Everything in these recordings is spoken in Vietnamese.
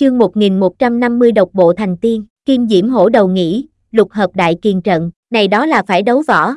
chương 1150 độc bộ thành tiên, kim diễm hổ đầu nghỉ, lục hợp đại kiền trận, này đó là phải đấu võ.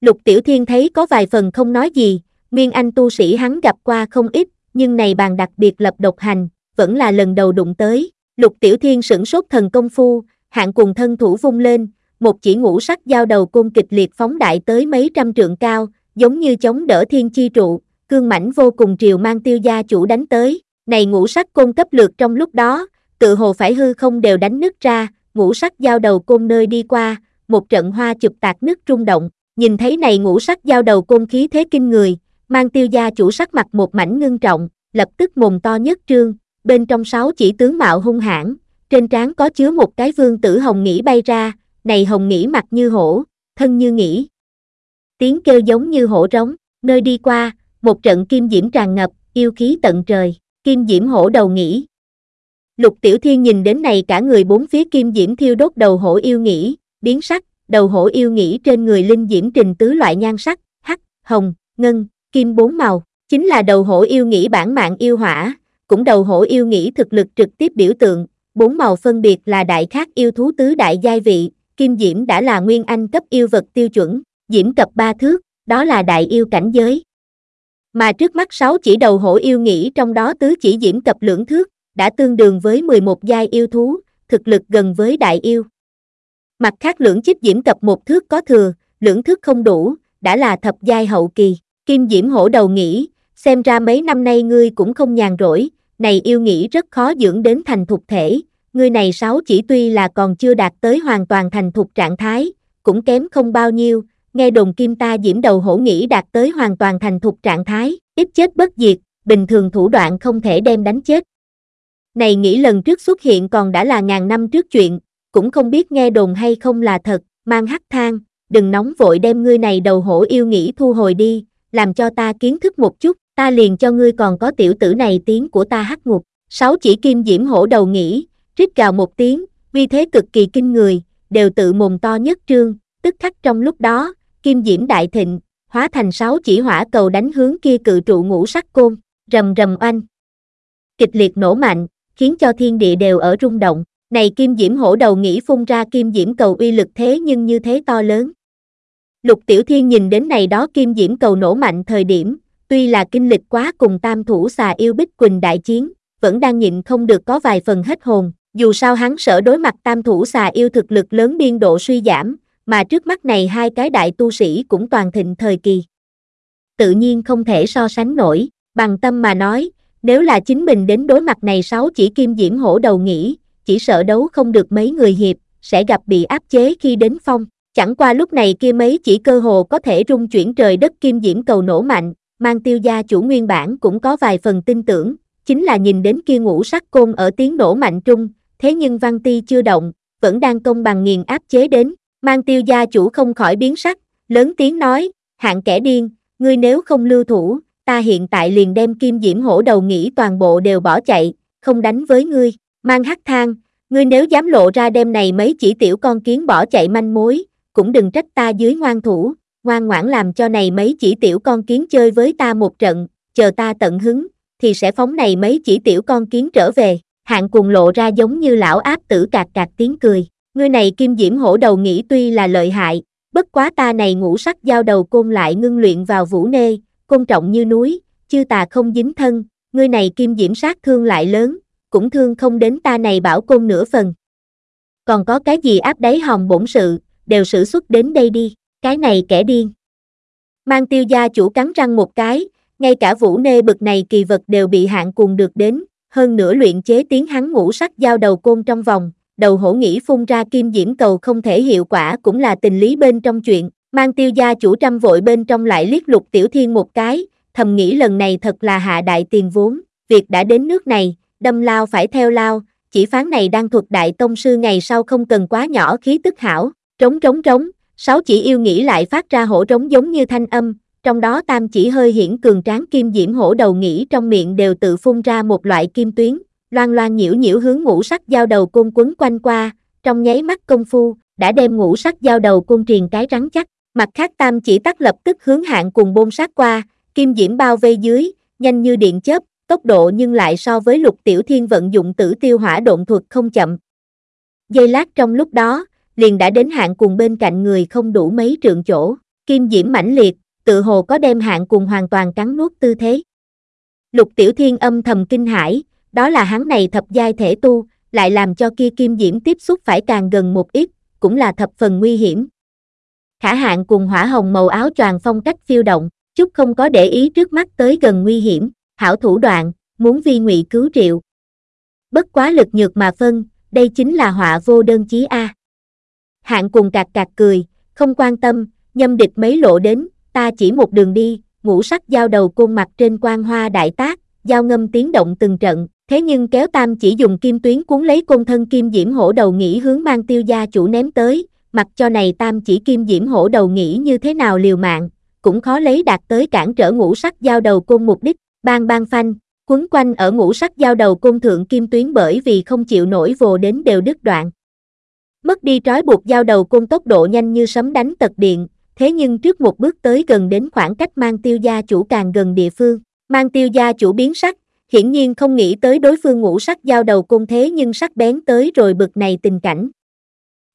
Lục Tiểu Thiên thấy có vài phần không nói gì, Nguyên Anh tu sĩ hắn gặp qua không ít, nhưng này bàn đặc biệt lập độc hành, vẫn là lần đầu đụng tới. Lục Tiểu Thiên sửng sốt thần công phu, hạng cùng thân thủ vung lên, một chỉ ngũ sắc giao đầu côn kịch liệt phóng đại tới mấy trăm trượng cao, giống như chống đỡ thiên chi trụ, cương mãnh vô cùng triều mang tiêu gia chủ đánh tới. Này ngũ sắc côn cấp lược trong lúc đó, tự hồ phải hư không đều đánh nứt ra, ngũ sắc giao đầu côn nơi đi qua, một trận hoa chụp tạc nứt rung động, nhìn thấy này ngũ sắc giao đầu côn khí thế kinh người, mang tiêu gia chủ sắc mặt một mảnh ngưng trọng, lập tức mồm to nhất trương, bên trong sáu chỉ tướng mạo hung hãn, trên trán có chứa một cái vương tử hồng nghĩ bay ra, này hồng nghĩ mặt như hổ, thân như nghĩ. Tiếng kêu giống như hổ rống, nơi đi qua, một trận kim diễm tràn ngập, yêu khí tận trời, kim diễm hổ đầu nghĩ. Lục Tiểu Thiên nhìn đến này cả người bốn phía kim diễm thiêu đốt đầu hổ yêu nghĩ, biến sắc, đầu hổ yêu nghĩ trên người linh diễm trình tứ loại nhan sắc, hắc, hồng, ngân, kim bốn màu, chính là đầu hổ yêu nghĩ bản mạng yêu hỏa, cũng đầu hổ yêu nghĩ thực lực trực tiếp biểu tượng, bốn màu phân biệt là đại khác yêu thú tứ đại giai vị, kim diễm đã là nguyên anh cấp yêu vật tiêu chuẩn, diễm cập ba thước, đó là đại yêu cảnh giới. Mà trước mắt sáu chỉ đầu hổ yêu nghĩ trong đó tứ chỉ diễm tập lưỡng thước, đã tương đương với 11 giai yêu thú, thực lực gần với đại yêu. Mặt khác lưỡng chích diễm tập một thước có thừa, lưỡng thước không đủ, đã là thập giai hậu kỳ. Kim Diễm hổ đầu nghĩ, xem ra mấy năm nay ngươi cũng không nhàn rỗi, này yêu nghĩ rất khó dưỡng đến thành thục thể, ngươi này sáu chỉ tuy là còn chưa đạt tới hoàn toàn thành thục trạng thái, cũng kém không bao nhiêu, nghe đồn kim ta diễm đầu hổ nghĩ đạt tới hoàn toàn thành thục trạng thái, ít chết bất diệt, bình thường thủ đoạn không thể đem đánh chết. Này nghĩ lần trước xuất hiện còn đã là ngàn năm trước chuyện, cũng không biết nghe đồn hay không là thật, mang hắc thang, đừng nóng vội đem ngươi này đầu hổ yêu nghĩ thu hồi đi, làm cho ta kiến thức một chút, ta liền cho ngươi còn có tiểu tử này tiếng của ta hắc ngục. Sáu chỉ kim diễm hổ đầu nghĩ, rít gào một tiếng, vì thế cực kỳ kinh người, đều tự mồm to nhất trương, tức khắc trong lúc đó, kim diễm đại thịnh, hóa thành sáu chỉ hỏa cầu đánh hướng kia cự trụ ngũ sắc côn, rầm rầm oanh. Kịch liệt nổ mạnh, khiến cho thiên địa đều ở rung động, này kim diễm hổ đầu nghĩ phun ra kim diễm cầu uy lực thế nhưng như thế to lớn. Lục Tiểu Thiên nhìn đến này đó kim diễm cầu nổ mạnh thời điểm, tuy là kinh lịch quá cùng tam thủ xà yêu bích quỳnh đại chiến, vẫn đang nhịn không được có vài phần hết hồn, dù sao hắn sợ đối mặt tam thủ xà yêu thực lực lớn biên độ suy giảm, mà trước mắt này hai cái đại tu sĩ cũng toàn thịnh thời kỳ. Tự nhiên không thể so sánh nổi, bằng tâm mà nói, nếu là chính mình đến đối mặt này sáu chỉ kim diễm hổ đầu nghĩ, chỉ sợ đấu không được mấy người hiệp, sẽ gặp bị áp chế khi đến phong. Chẳng qua lúc này kia mấy chỉ cơ hồ có thể rung chuyển trời đất kim diễm cầu nổ mạnh, mang tiêu gia chủ nguyên bản cũng có vài phần tin tưởng, chính là nhìn đến kia ngũ sắc côn ở tiếng nổ mạnh trung, thế nhưng văn ti chưa động, vẫn đang công bằng nghiền áp chế đến, mang tiêu gia chủ không khỏi biến sắc, lớn tiếng nói, hạng kẻ điên, ngươi nếu không lưu thủ, ta hiện tại liền đem kim diễm hổ đầu nghĩ toàn bộ đều bỏ chạy, không đánh với ngươi, mang hắc thang, ngươi nếu dám lộ ra đêm này mấy chỉ tiểu con kiến bỏ chạy manh mối, cũng đừng trách ta dưới ngoan thủ, ngoan ngoãn làm cho này mấy chỉ tiểu con kiến chơi với ta một trận, chờ ta tận hứng, thì sẽ phóng này mấy chỉ tiểu con kiến trở về, hạng cùng lộ ra giống như lão áp tử cạc cạc tiếng cười, ngươi này kim diễm hổ đầu nghĩ tuy là lợi hại, bất quá ta này ngũ sắc giao đầu côn lại ngưng luyện vào vũ nê, côn trọng như núi, chư tà không dính thân, ngươi này kim diễm sát thương lại lớn, cũng thương không đến ta này bảo côn nửa phần. Còn có cái gì áp đáy hòm bổn sự, đều sử xuất đến đây đi, cái này kẻ điên. Mang tiêu gia chủ cắn răng một cái, ngay cả vũ nê bực này kỳ vật đều bị hạn cuồng được đến, hơn nữa luyện chế tiếng hắn ngũ sắc giao đầu côn trong vòng, đầu hổ nghĩ phun ra kim diễm cầu không thể hiệu quả cũng là tình lý bên trong chuyện, mang tiêu gia chủ trăm vội bên trong lại liếc lục tiểu thiên một cái, thầm nghĩ lần này thật là hạ đại tiền vốn, việc đã đến nước này, đâm lao phải theo lao, chỉ phán này đang thuộc đại tông sư ngày sau không cần quá nhỏ khí tức hảo, trống trống trống, sáu chỉ yêu nghĩ lại phát ra hổ trống giống như thanh âm, trong đó tam chỉ hơi hiển cường tráng kim diễm hổ đầu nghĩ trong miệng đều tự phun ra một loại kim tuyến, loan loan nhiễu nhiễu hướng ngũ sắc dao đầu côn quấn quanh qua, trong nháy mắt công phu, đã đem ngũ sắc dao đầu côn triền cái rắn chắc, mặt khác tam chỉ tắt lập tức hướng hạng cùng bôn sát qua, kim diễm bao vây dưới, nhanh như điện chớp, tốc độ nhưng lại so với lục tiểu thiên vận dụng tử tiêu hỏa độn thuật không chậm. Giây lát trong lúc đó, liền đã đến hạng cùng bên cạnh người không đủ mấy trượng chỗ, kim diễm mãnh liệt, tự hồ có đem hạng cùng hoàn toàn cắn nuốt tư thế. Lục tiểu thiên âm thầm kinh hãi, đó là hắn này thập giai thể tu, lại làm cho kia kim diễm tiếp xúc phải càng gần một ít, cũng là thập phần nguy hiểm. Khả hạn cùng hỏa hồng màu áo choàng phong cách phiêu động, chút không có để ý trước mắt tới gần nguy hiểm, hảo thủ đoạn, muốn vi ngụy cứu triệu. Bất quá lực nhược mà phân, đây chính là họa vô đơn chí A. hạng cùng cạc cạc cười, không quan tâm, nhâm địch mấy lộ đến, ta chỉ một đường đi, ngũ sắc giao đầu côn mặt trên quan hoa đại tác, giao ngâm tiếng động từng trận, thế nhưng kéo tam chỉ dùng kim tuyến cuốn lấy côn thân kim diễm hổ đầu nghĩ hướng mang tiêu gia chủ ném tới, mặc cho này tam chỉ kim diễm hổ đầu nghĩ như thế nào liều mạng, cũng khó lấy đạt tới cản trở ngũ sắc giao đầu côn mục đích, bang bang phanh, quấn quanh ở ngũ sắc giao đầu côn thượng kim tuyến bởi vì không chịu nổi vồ đến đều đứt đoạn. Mất đi trói buộc giao đầu côn tốc độ nhanh như sấm đánh tật điện, thế nhưng trước một bước tới gần đến khoảng cách mang tiêu gia chủ càng gần địa phương, mang tiêu gia chủ biến sắc, hiển nhiên không nghĩ tới đối phương ngũ sắc giao đầu côn thế nhưng sắc bén tới rồi bực này tình cảnh.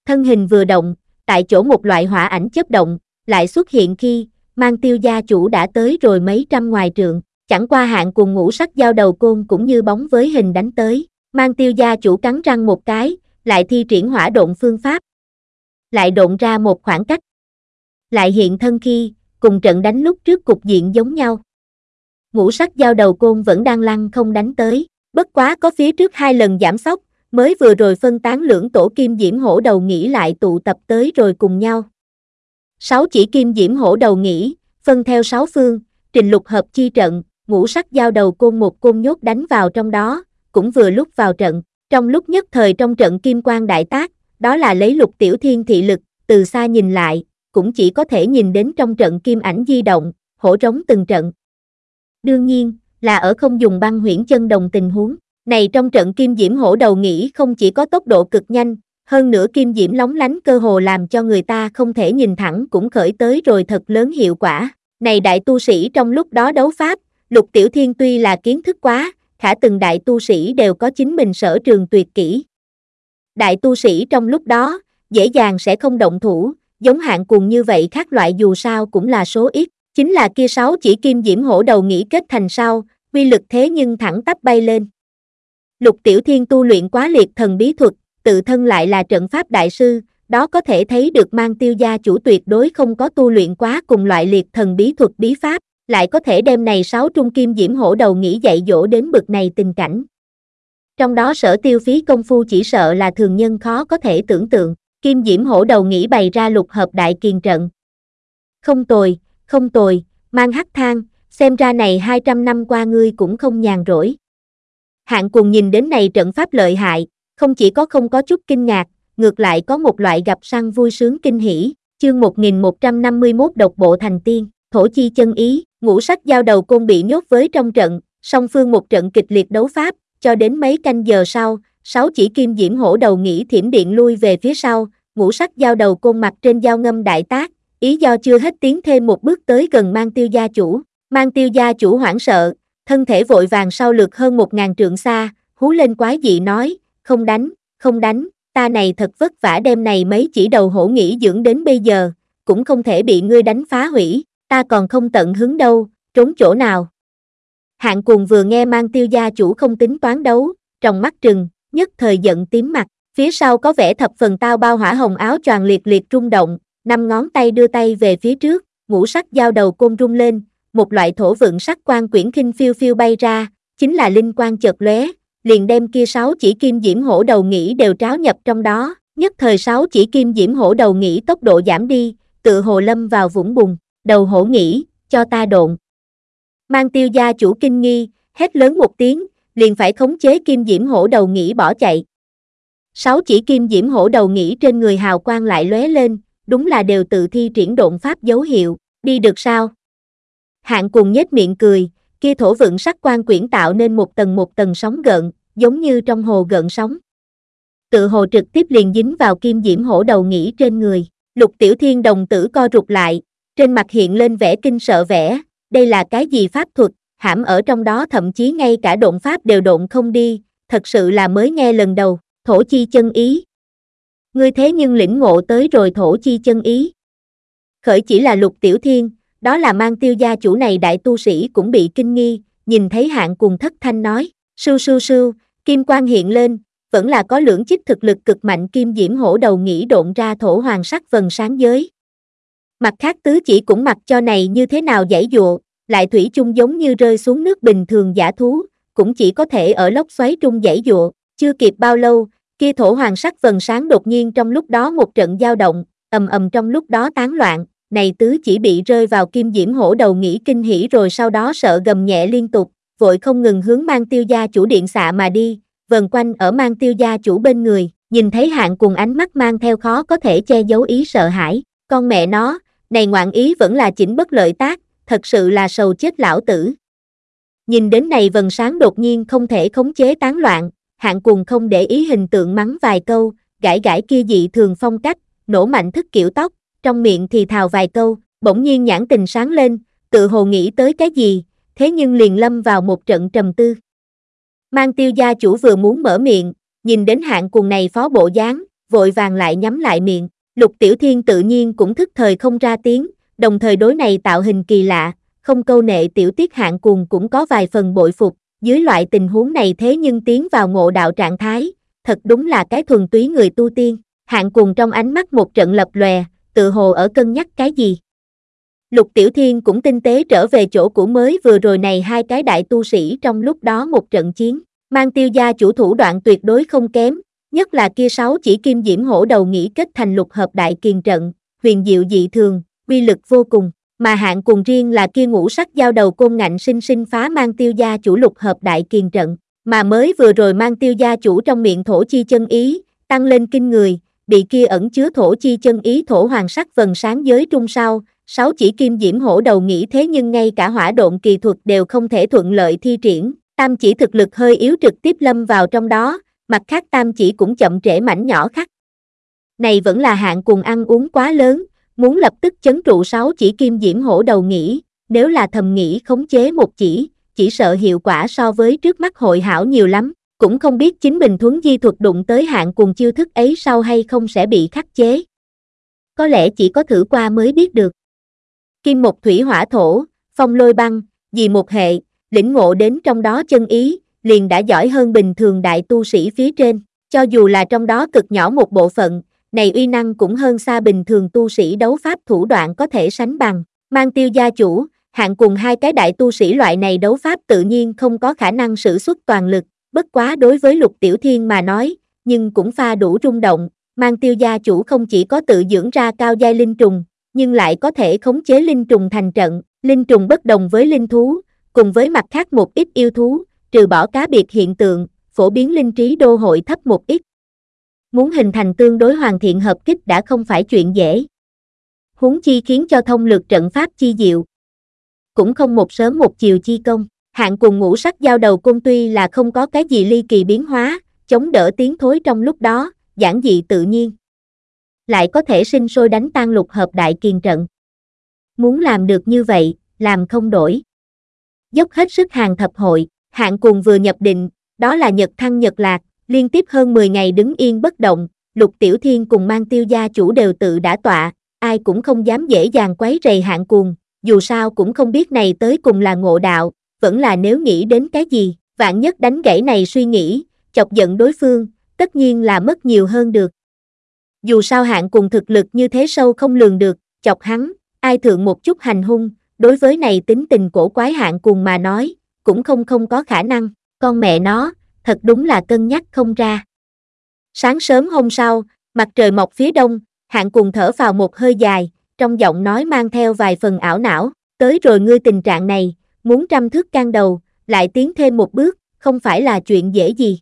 Thân hình vừa động, tại chỗ một loại hỏa ảnh chấp động, lại xuất hiện khi, mang tiêu gia chủ đã tới rồi mấy trăm ngoài trượng, chẳng qua hạn cùng ngũ sắc giao đầu côn cũng như bóng với hình đánh tới, mang tiêu gia chủ cắn răng một cái, lại thi triển hỏa độn phương pháp. Lại độn ra một khoảng cách. Lại hiện thân khi, cùng trận đánh lúc trước cục diện giống nhau. Ngũ sắc giao đầu côn vẫn đang lăn không đánh tới, bất quá có phía trước hai lần giảm sóc, mới vừa rồi phân tán lưỡng tổ kim diễm hổ đầu nghĩ lại tụ tập tới rồi cùng nhau. Sáu chỉ kim diễm hổ đầu nghĩ phân theo sáu phương, trình lục hợp chi trận, ngũ sắc giao đầu côn một côn nhốt đánh vào trong đó, cũng vừa lúc vào trận. Trong lúc nhất thời trong trận kim quang đại tác, đó là lấy lục tiểu thiên thị lực, từ xa nhìn lại, cũng chỉ có thể nhìn đến trong trận kim ảnh di động, hổ trống từng trận. Đương nhiên, là ở không dùng băng huyễn chân đồng tình huống. Này trong trận kim diễm hổ đầu nghĩ không chỉ có tốc độ cực nhanh, hơn nữa kim diễm lóng lánh cơ hồ làm cho người ta không thể nhìn thẳng cũng khởi tới rồi thật lớn hiệu quả. Này đại tu sĩ trong lúc đó đấu pháp, lục tiểu thiên tuy là kiến thức quá, khả từng đại tu sĩ đều có chính mình sở trường tuyệt kỹ. Đại tu sĩ trong lúc đó, dễ dàng sẽ không động thủ, giống hạng cùng như vậy khác loại dù sao cũng là số ít, chính là kia sáu chỉ kim diễm hổ đầu nghĩ kết thành sau, quy lực thế nhưng thẳng tắp bay lên. Lục Tiểu Thiên tu luyện quá liệt thần bí thuật, tự thân lại là trận pháp đại sư, đó có thể thấy được mang tiêu gia chủ tuyệt đối không có tu luyện quá cùng loại liệt thần bí thuật bí pháp, lại có thể đem này sáu trung kim diễm hổ đầu nghĩ dạy dỗ đến bực này tình cảnh. Trong đó sở tiêu phí công phu chỉ sợ là thường nhân khó có thể tưởng tượng, kim diễm hổ đầu nghĩ bày ra lục hợp đại kiền trận. Không tồi, không tồi, mang hắc thang, xem ra này 200 năm qua ngươi cũng không nhàn rỗi. Hạng cùng nhìn đến này trận pháp lợi hại, không chỉ có không có chút kinh ngạc, ngược lại có một loại gặp săn vui sướng kinh hỉ, chương 1151 độc bộ thành tiên, thổ chi chân ý, ngũ sắc giao đầu côn bị nhốt với trong trận, song phương một trận kịch liệt đấu pháp, cho đến mấy canh giờ sau, sáu chỉ kim diễm hổ đầu nghĩ thiểm điện lui về phía sau, ngũ sắc giao đầu côn mặt trên giao ngâm đại tác, ý do chưa hết tiến thêm một bước tới gần mang tiêu gia chủ, mang tiêu gia chủ hoảng sợ, thân thể vội vàng sau lượt hơn một ngàn trượng xa, hú lên quái dị nói, không đánh, không đánh, ta này thật vất vả đêm này mấy chỉ đầu hổ nghỉ dưỡng đến bây giờ, cũng không thể bị ngươi đánh phá hủy, ta còn không tận hứng đâu, trốn chỗ nào. Hạng cùng vừa nghe mang tiêu gia chủ không tính toán đấu, trong mắt trừng, nhất thời giận tím mặt, phía sau có vẻ thập phần tao bao hỏa hồng áo choàng liệt liệt rung động, năm ngón tay đưa tay về phía trước, ngũ sắc dao đầu côn rung lên, một loại thổ vượng sắc quan quyển khinh phiêu phiêu bay ra, chính là linh quan chợt lóe, liền đem kia sáu chỉ kim diễm hổ đầu nghĩ đều tráo nhập trong đó, nhất thời sáu chỉ kim diễm hổ đầu nghĩ tốc độ giảm đi, tự hồ lâm vào vũng bùn, đầu hổ nghĩ, cho ta độn. Mang tiêu gia chủ kinh nghi, hét lớn một tiếng, liền phải khống chế kim diễm hổ đầu nghĩ bỏ chạy. Sáu chỉ kim diễm hổ đầu nghĩ trên người hào quang lại lóe lên, đúng là đều tự thi triển độn pháp dấu hiệu, đi được sao? Hạng cùng nhếch miệng cười, kia thổ vượng sắc quan quyển tạo nên một tầng một tầng sóng gợn, giống như trong hồ gợn sóng. Tự hồ trực tiếp liền dính vào kim diễm hổ đầu nghĩ trên người, lục tiểu thiên đồng tử co rụt lại, trên mặt hiện lên vẻ kinh sợ vẻ, đây là cái gì pháp thuật, hãm ở trong đó thậm chí ngay cả độn pháp đều độn không đi, thật sự là mới nghe lần đầu, thổ chi chân ý. Ngươi thế nhưng lĩnh ngộ tới rồi thổ chi chân ý. Khởi chỉ là lục tiểu thiên, đó là mang tiêu gia chủ này đại tu sĩ cũng bị kinh nghi, nhìn thấy hạng cùng thất thanh nói, sưu sưu sưu, kim quang hiện lên, vẫn là có lưỡng chích thực lực cực mạnh kim diễm hổ đầu nghĩ độn ra thổ hoàng sắc vần sáng giới. Mặt khác tứ chỉ cũng mặc cho này như thế nào giải dụa, lại thủy chung giống như rơi xuống nước bình thường giả thú, cũng chỉ có thể ở lốc xoáy trung giải dụa, chưa kịp bao lâu, kia thổ hoàng sắc vần sáng đột nhiên trong lúc đó một trận dao động, ầm ầm trong lúc đó tán loạn, này tứ chỉ bị rơi vào kim diễm hổ đầu nghĩ kinh hỉ rồi sau đó sợ gầm nhẹ liên tục, vội không ngừng hướng mang tiêu gia chủ điện xạ mà đi, vần quanh ở mang tiêu gia chủ bên người, nhìn thấy hạng cùng ánh mắt mang theo khó có thể che giấu ý sợ hãi, con mẹ nó, này ngoạn ý vẫn là chỉnh bất lợi tác, thật sự là sầu chết lão tử. Nhìn đến này vần sáng đột nhiên không thể khống chế tán loạn, hạng cùng không để ý hình tượng mắng vài câu, gãi gãi kia dị thường phong cách, nổ mạnh thức kiểu tóc, trong miệng thì thào vài câu, bỗng nhiên nhãn tình sáng lên, tự hồ nghĩ tới cái gì, thế nhưng liền lâm vào một trận trầm tư. Mang tiêu gia chủ vừa muốn mở miệng, nhìn đến hạng cùng này phó bộ dáng, vội vàng lại nhắm lại miệng, lục tiểu thiên tự nhiên cũng thức thời không ra tiếng, đồng thời đối này tạo hình kỳ lạ, không câu nệ tiểu tiết hạng cùng cũng có vài phần bội phục, dưới loại tình huống này thế nhưng tiến vào ngộ đạo trạng thái, thật đúng là cái thuần túy người tu tiên, hạng cùng trong ánh mắt một trận lập lòe, tự hồ ở cân nhắc cái gì. Lục Tiểu Thiên cũng tinh tế trở về chỗ của mới vừa rồi này hai cái đại tu sĩ trong lúc đó một trận chiến, mang tiêu gia chủ thủ đoạn tuyệt đối không kém, nhất là kia sáu chỉ kim diễm hổ đầu nghĩ kết thành lục hợp đại kiền trận, huyền diệu dị thường, uy lực vô cùng, mà hạng cùng riêng là kia ngũ sắc giao đầu côn ngạnh sinh sinh phá mang tiêu gia chủ lục hợp đại kiền trận, mà mới vừa rồi mang tiêu gia chủ trong miệng thổ chi chân ý, tăng lên kinh người, bị kia ẩn chứa thổ chi chân ý thổ hoàng sắc vần sáng giới trung sau, sáu chỉ kim diễm hổ đầu nghĩ thế nhưng ngay cả hỏa độn kỳ thuật đều không thể thuận lợi thi triển, tam chỉ thực lực hơi yếu trực tiếp lâm vào trong đó, mặt khác tam chỉ cũng chậm trễ mảnh nhỏ khắc. Này vẫn là hạng cùng ăn uống quá lớn, muốn lập tức chấn trụ sáu chỉ kim diễm hổ đầu nghĩ, nếu là thầm nghĩ khống chế một chỉ, chỉ sợ hiệu quả so với trước mắt hội hảo nhiều lắm, cũng không biết chính mình thuấn di thuật đụng tới hạng cùng chiêu thức ấy sau hay không sẽ bị khắc chế. Có lẽ chỉ có thử qua mới biết được. Kim một thủy hỏa thổ, phong lôi băng, vì một hệ, lĩnh ngộ đến trong đó chân ý, liền đã giỏi hơn bình thường đại tu sĩ phía trên, cho dù là trong đó cực nhỏ một bộ phận, này uy năng cũng hơn xa bình thường tu sĩ đấu pháp thủ đoạn có thể sánh bằng, mang tiêu gia chủ, hạng cùng hai cái đại tu sĩ loại này đấu pháp tự nhiên không có khả năng sử xuất toàn lực, bất quá đối với lục tiểu thiên mà nói, nhưng cũng pha đủ rung động, mang tiêu gia chủ không chỉ có tự dưỡng ra cao giai linh trùng, nhưng lại có thể khống chế linh trùng thành trận, linh trùng bất đồng với linh thú, cùng với mặt khác một ít yêu thú, trừ bỏ cá biệt hiện tượng, phổ biến linh trí đô hội thấp một ít. Muốn hình thành tương đối hoàn thiện hợp kích đã không phải chuyện dễ. Huống chi khiến cho thông lược trận pháp chi diệu. Cũng không một sớm một chiều chi công, hạng cùng ngũ sắc giao đầu cung tuy là không có cái gì ly kỳ biến hóa, chống đỡ tiếng thối trong lúc đó, giản dị tự nhiên. Lại có thể sinh sôi đánh tan lục hợp đại kiền trận. Muốn làm được như vậy, làm không đổi. Dốc hết sức hàng thập hội, hạng cùng vừa nhập định, đó là nhật thăng nhật lạc, liên tiếp hơn 10 ngày đứng yên bất động, lục tiểu thiên cùng mang tiêu gia chủ đều tự đã tọa, ai cũng không dám dễ dàng quấy rầy hạng cuồng, dù sao cũng không biết này tới cùng là ngộ đạo, vẫn là nếu nghĩ đến cái gì, vạn nhất đánh gãy này suy nghĩ, chọc giận đối phương, tất nhiên là mất nhiều hơn được. Dù sao hạng cùng thực lực như thế sâu không lường được, chọc hắn, ai thượng một chút hành hung, đối với này tính tình cổ quái hạng cùng mà nói, cũng không không có khả năng, con mẹ nó, thật đúng là cân nhắc không ra. Sáng sớm hôm sau, mặt trời mọc phía đông, hạng cùng thở vào một hơi dài, trong giọng nói mang theo vài phần ảo não, tới rồi ngươi tình trạng này, muốn trăm thước can đầu, lại tiến thêm một bước, không phải là chuyện dễ gì.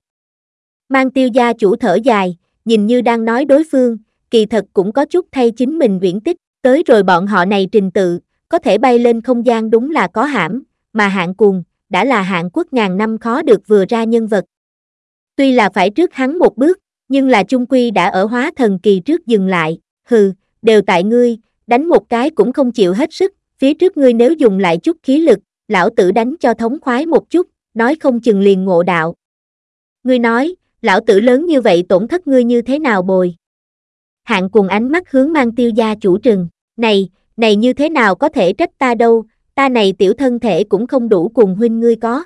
Mang tiêu gia chủ thở dài, nhìn như đang nói đối phương, kỳ thật cũng có chút thay chính mình uyển tích, tới rồi bọn họ này trình tự, có thể bay lên không gian đúng là có hãm, mà hạng cùng, đã là hạng quốc ngàn năm khó được vừa ra nhân vật. Tuy là phải trước hắn một bước, nhưng là chung quy đã ở hóa thần kỳ trước dừng lại, hừ, đều tại ngươi, đánh một cái cũng không chịu hết sức, phía trước ngươi nếu dùng lại chút khí lực, lão tử đánh cho thống khoái một chút, nói không chừng liền ngộ đạo. Ngươi nói, lão tử lớn như vậy tổn thất ngươi như thế nào bồi? Hạng cùng ánh mắt hướng mang tiêu gia chủ trừng, này, này như thế nào có thể trách ta đâu, ta này tiểu thân thể cũng không đủ cùng huynh ngươi có.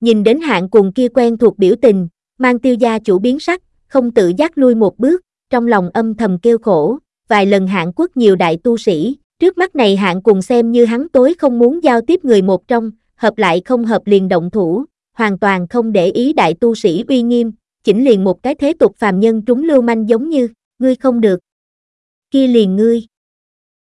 Nhìn đến hạng cùng kia quen thuộc biểu tình, mang tiêu gia chủ biến sắc, không tự giác lui một bước, trong lòng âm thầm kêu khổ, vài lần hạng quốc nhiều đại tu sĩ, trước mắt này hạng cùng xem như hắn tối không muốn giao tiếp người một trong, hợp lại không hợp liền động thủ, hoàn toàn không để ý đại tu sĩ uy nghiêm, chỉnh liền một cái thế tục phàm nhân trúng lưu manh giống như, ngươi không được. Kia liền ngươi.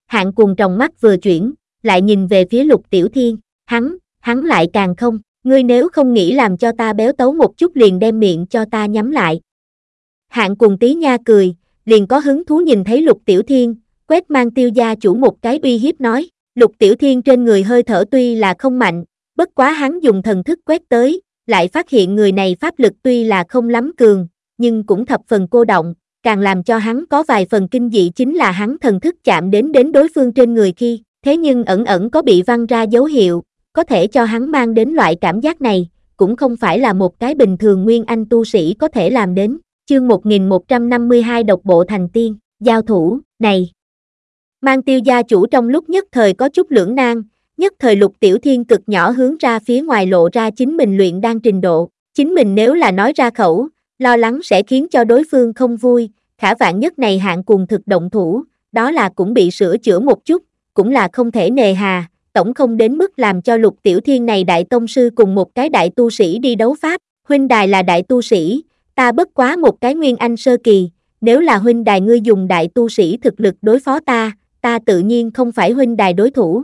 Hạng cùng trong mắt vừa chuyển, lại nhìn về phía lục tiểu thiên, hắn, hắn lại càng không, ngươi nếu không nghĩ làm cho ta béo tấu một chút liền đem miệng cho ta nhắm lại. Hạng cùng tí nha cười, liền có hứng thú nhìn thấy lục tiểu thiên, quét mang tiêu gia chủ một cái uy hiếp nói, lục tiểu thiên trên người hơi thở tuy là không mạnh, bất quá hắn dùng thần thức quét tới, lại phát hiện người này pháp lực tuy là không lắm cường, nhưng cũng thập phần cô động, càng làm cho hắn có vài phần kinh dị chính là hắn thần thức chạm đến đến đối phương trên người khi, thế nhưng ẩn ẩn có bị văng ra dấu hiệu, có thể cho hắn mang đến loại cảm giác này, cũng không phải là một cái bình thường nguyên anh tu sĩ có thể làm đến. Chương 1152 độc bộ thành tiên, giao thủ, này. Mang tiêu gia chủ trong lúc nhất thời có chút lưỡng nan, nhất thời lục tiểu thiên cực nhỏ hướng ra phía ngoài lộ ra chính mình luyện đang trình độ. Chính mình nếu là nói ra khẩu, lo lắng sẽ khiến cho đối phương không vui, khả vạn nhất này hạng cùng thực động thủ, đó là cũng bị sửa chữa một chút, cũng là không thể nề hà, tổng không đến mức làm cho lục tiểu thiên này đại tông sư cùng một cái đại tu sĩ đi đấu pháp, huynh đài là đại tu sĩ, ta bất quá một cái nguyên anh sơ kỳ, nếu là huynh đài ngươi dùng đại tu sĩ thực lực đối phó ta, ta tự nhiên không phải huynh đài đối thủ.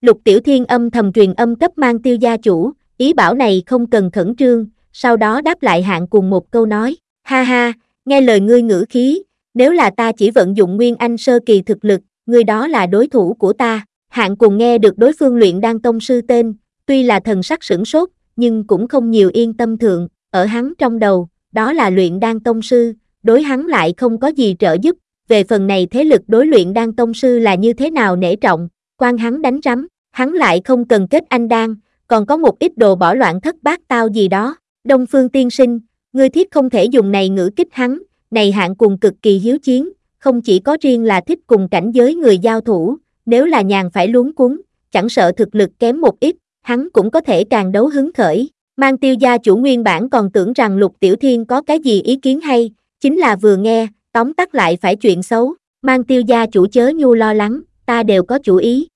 Lục tiểu thiên âm thầm truyền âm cấp mang tiêu gia chủ, ý bảo này không cần khẩn trương, sau đó đáp lại hạng cùng một câu nói, ha ha, nghe lời ngươi ngữ khí, nếu là ta chỉ vận dụng nguyên anh sơ kỳ thực lực, ngươi đó là đối thủ của ta, hạng cùng nghe được đối phương luyện đan tông sư tên, tuy là thần sắc sửng sốt, nhưng cũng không nhiều yên tâm thượng, ở hắn trong đầu, đó là luyện đan tông sư, đối hắn lại không có gì trợ giúp, về phần này thế lực đối luyện đan tông sư là như thế nào nể trọng, quan hắn đánh rắm, hắn lại không cần kết anh đan, còn có một ít đồ bỏ loạn thất bát tao gì đó, Đông Phương tiên sinh, ngươi thiết không thể dùng này ngữ kích hắn, này hạng cùng cực kỳ hiếu chiến, không chỉ có riêng là thích cùng cảnh giới người giao thủ, nếu là nhàn phải luống cuốn, chẳng sợ thực lực kém một ít, hắn cũng có thể càng đấu hứng khởi. Mang tiêu gia chủ nguyên bản còn tưởng rằng lục tiểu thiên có cái gì ý kiến hay, chính là vừa nghe, tóm tắt lại phải chuyện xấu, mang tiêu gia chủ chớ nhu lo lắng, ta đều có chủ ý.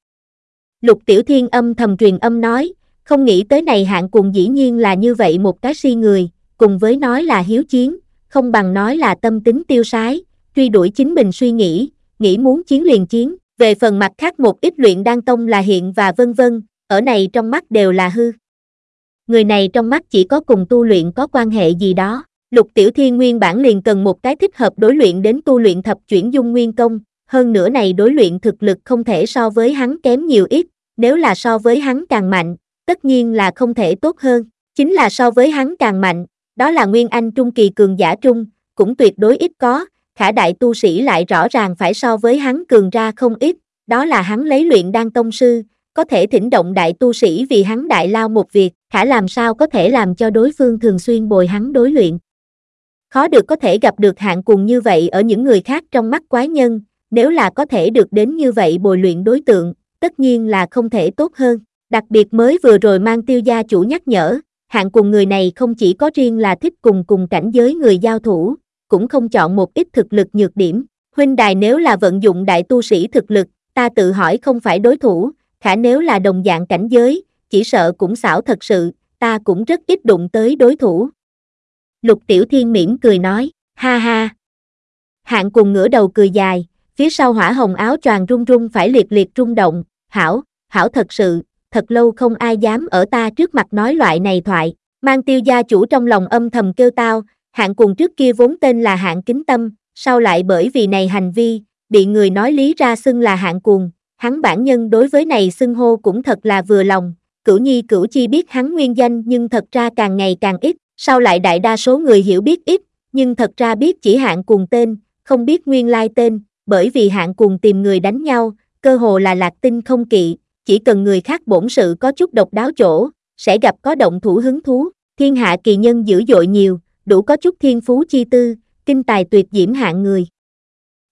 Lục tiểu thiên âm thầm truyền âm nói, không nghĩ tới này hạng cùng dĩ nhiên là như vậy một cái si người, cùng với nói là hiếu chiến, không bằng nói là tâm tính tiêu sái, truy đuổi chính mình suy nghĩ, nghĩ muốn chiến liền chiến, về phần mặt khác một ít luyện đan tông là hiện và vân vân, ở này trong mắt đều là hư. Người này trong mắt chỉ có cùng tu luyện có quan hệ gì đó. Lục Tiểu Thiên nguyên bản liền cần một cái thích hợp đối luyện đến tu luyện thập chuyển dung nguyên công, hơn nữa này đối luyện thực lực không thể so với hắn kém nhiều ít, nếu là so với hắn càng mạnh, tất nhiên là không thể tốt hơn, chính là so với hắn càng mạnh, đó là Nguyên Anh Trung Kỳ cường giả trung, cũng tuyệt đối ít có, khả đại tu sĩ lại rõ ràng phải so với hắn cường ra không ít, đó là hắn lấy luyện đan tông sư, có thể thỉnh động đại tu sĩ vì hắn đại lao một việc, khả làm sao có thể làm cho đối phương thường xuyên bồi hắn đối luyện. Khó được có thể gặp được hạng cùng như vậy ở những người khác trong mắt quái nhân, nếu là có thể được đến như vậy bồi luyện đối tượng, tất nhiên là không thể tốt hơn. Đặc biệt mới vừa rồi mang tiêu gia chủ nhắc nhở, hạng cùng người này không chỉ có riêng là thích cùng cùng cảnh giới người giao thủ, cũng không chọn một ít thực lực nhược điểm. Huynh đài nếu là vận dụng đại tu sĩ thực lực, ta tự hỏi không phải đối thủ, khả nếu là đồng dạng cảnh giới, chỉ sợ cũng xảo thật sự, ta cũng rất ít đụng tới đối thủ. Lục Tiểu Thiên mỉm cười nói, ha ha. Hạng cùng ngửa đầu cười dài, phía sau hỏa hồng áo choàng rung rung phải liệt liệt rung động, hảo, hảo thật sự, thật lâu không ai dám ở ta trước mặt nói loại này thoại, mang tiêu gia chủ trong lòng âm thầm kêu tao, hạng cùng trước kia vốn tên là hạng kính tâm, sau lại bởi vì này hành vi, bị người nói lý ra xưng là hạng cuồng, hắn bản nhân đối với này xưng hô cũng thật là vừa lòng, cửu nhi cửu chi biết hắn nguyên danh nhưng thật ra càng ngày càng ít, sau lại đại đa số người hiểu biết ít, nhưng thật ra biết chỉ hạng cuồng tên, không biết nguyên lai tên, bởi vì hạng cuồng tìm người đánh nhau, cơ hồ là lạc tinh không kỵ, chỉ cần người khác bổn sự có chút độc đáo chỗ, sẽ gặp có động thủ hứng thú, thiên hạ kỳ nhân dữ dội nhiều, đủ có chút thiên phú chi tư, kinh tài tuyệt diễm hạng người.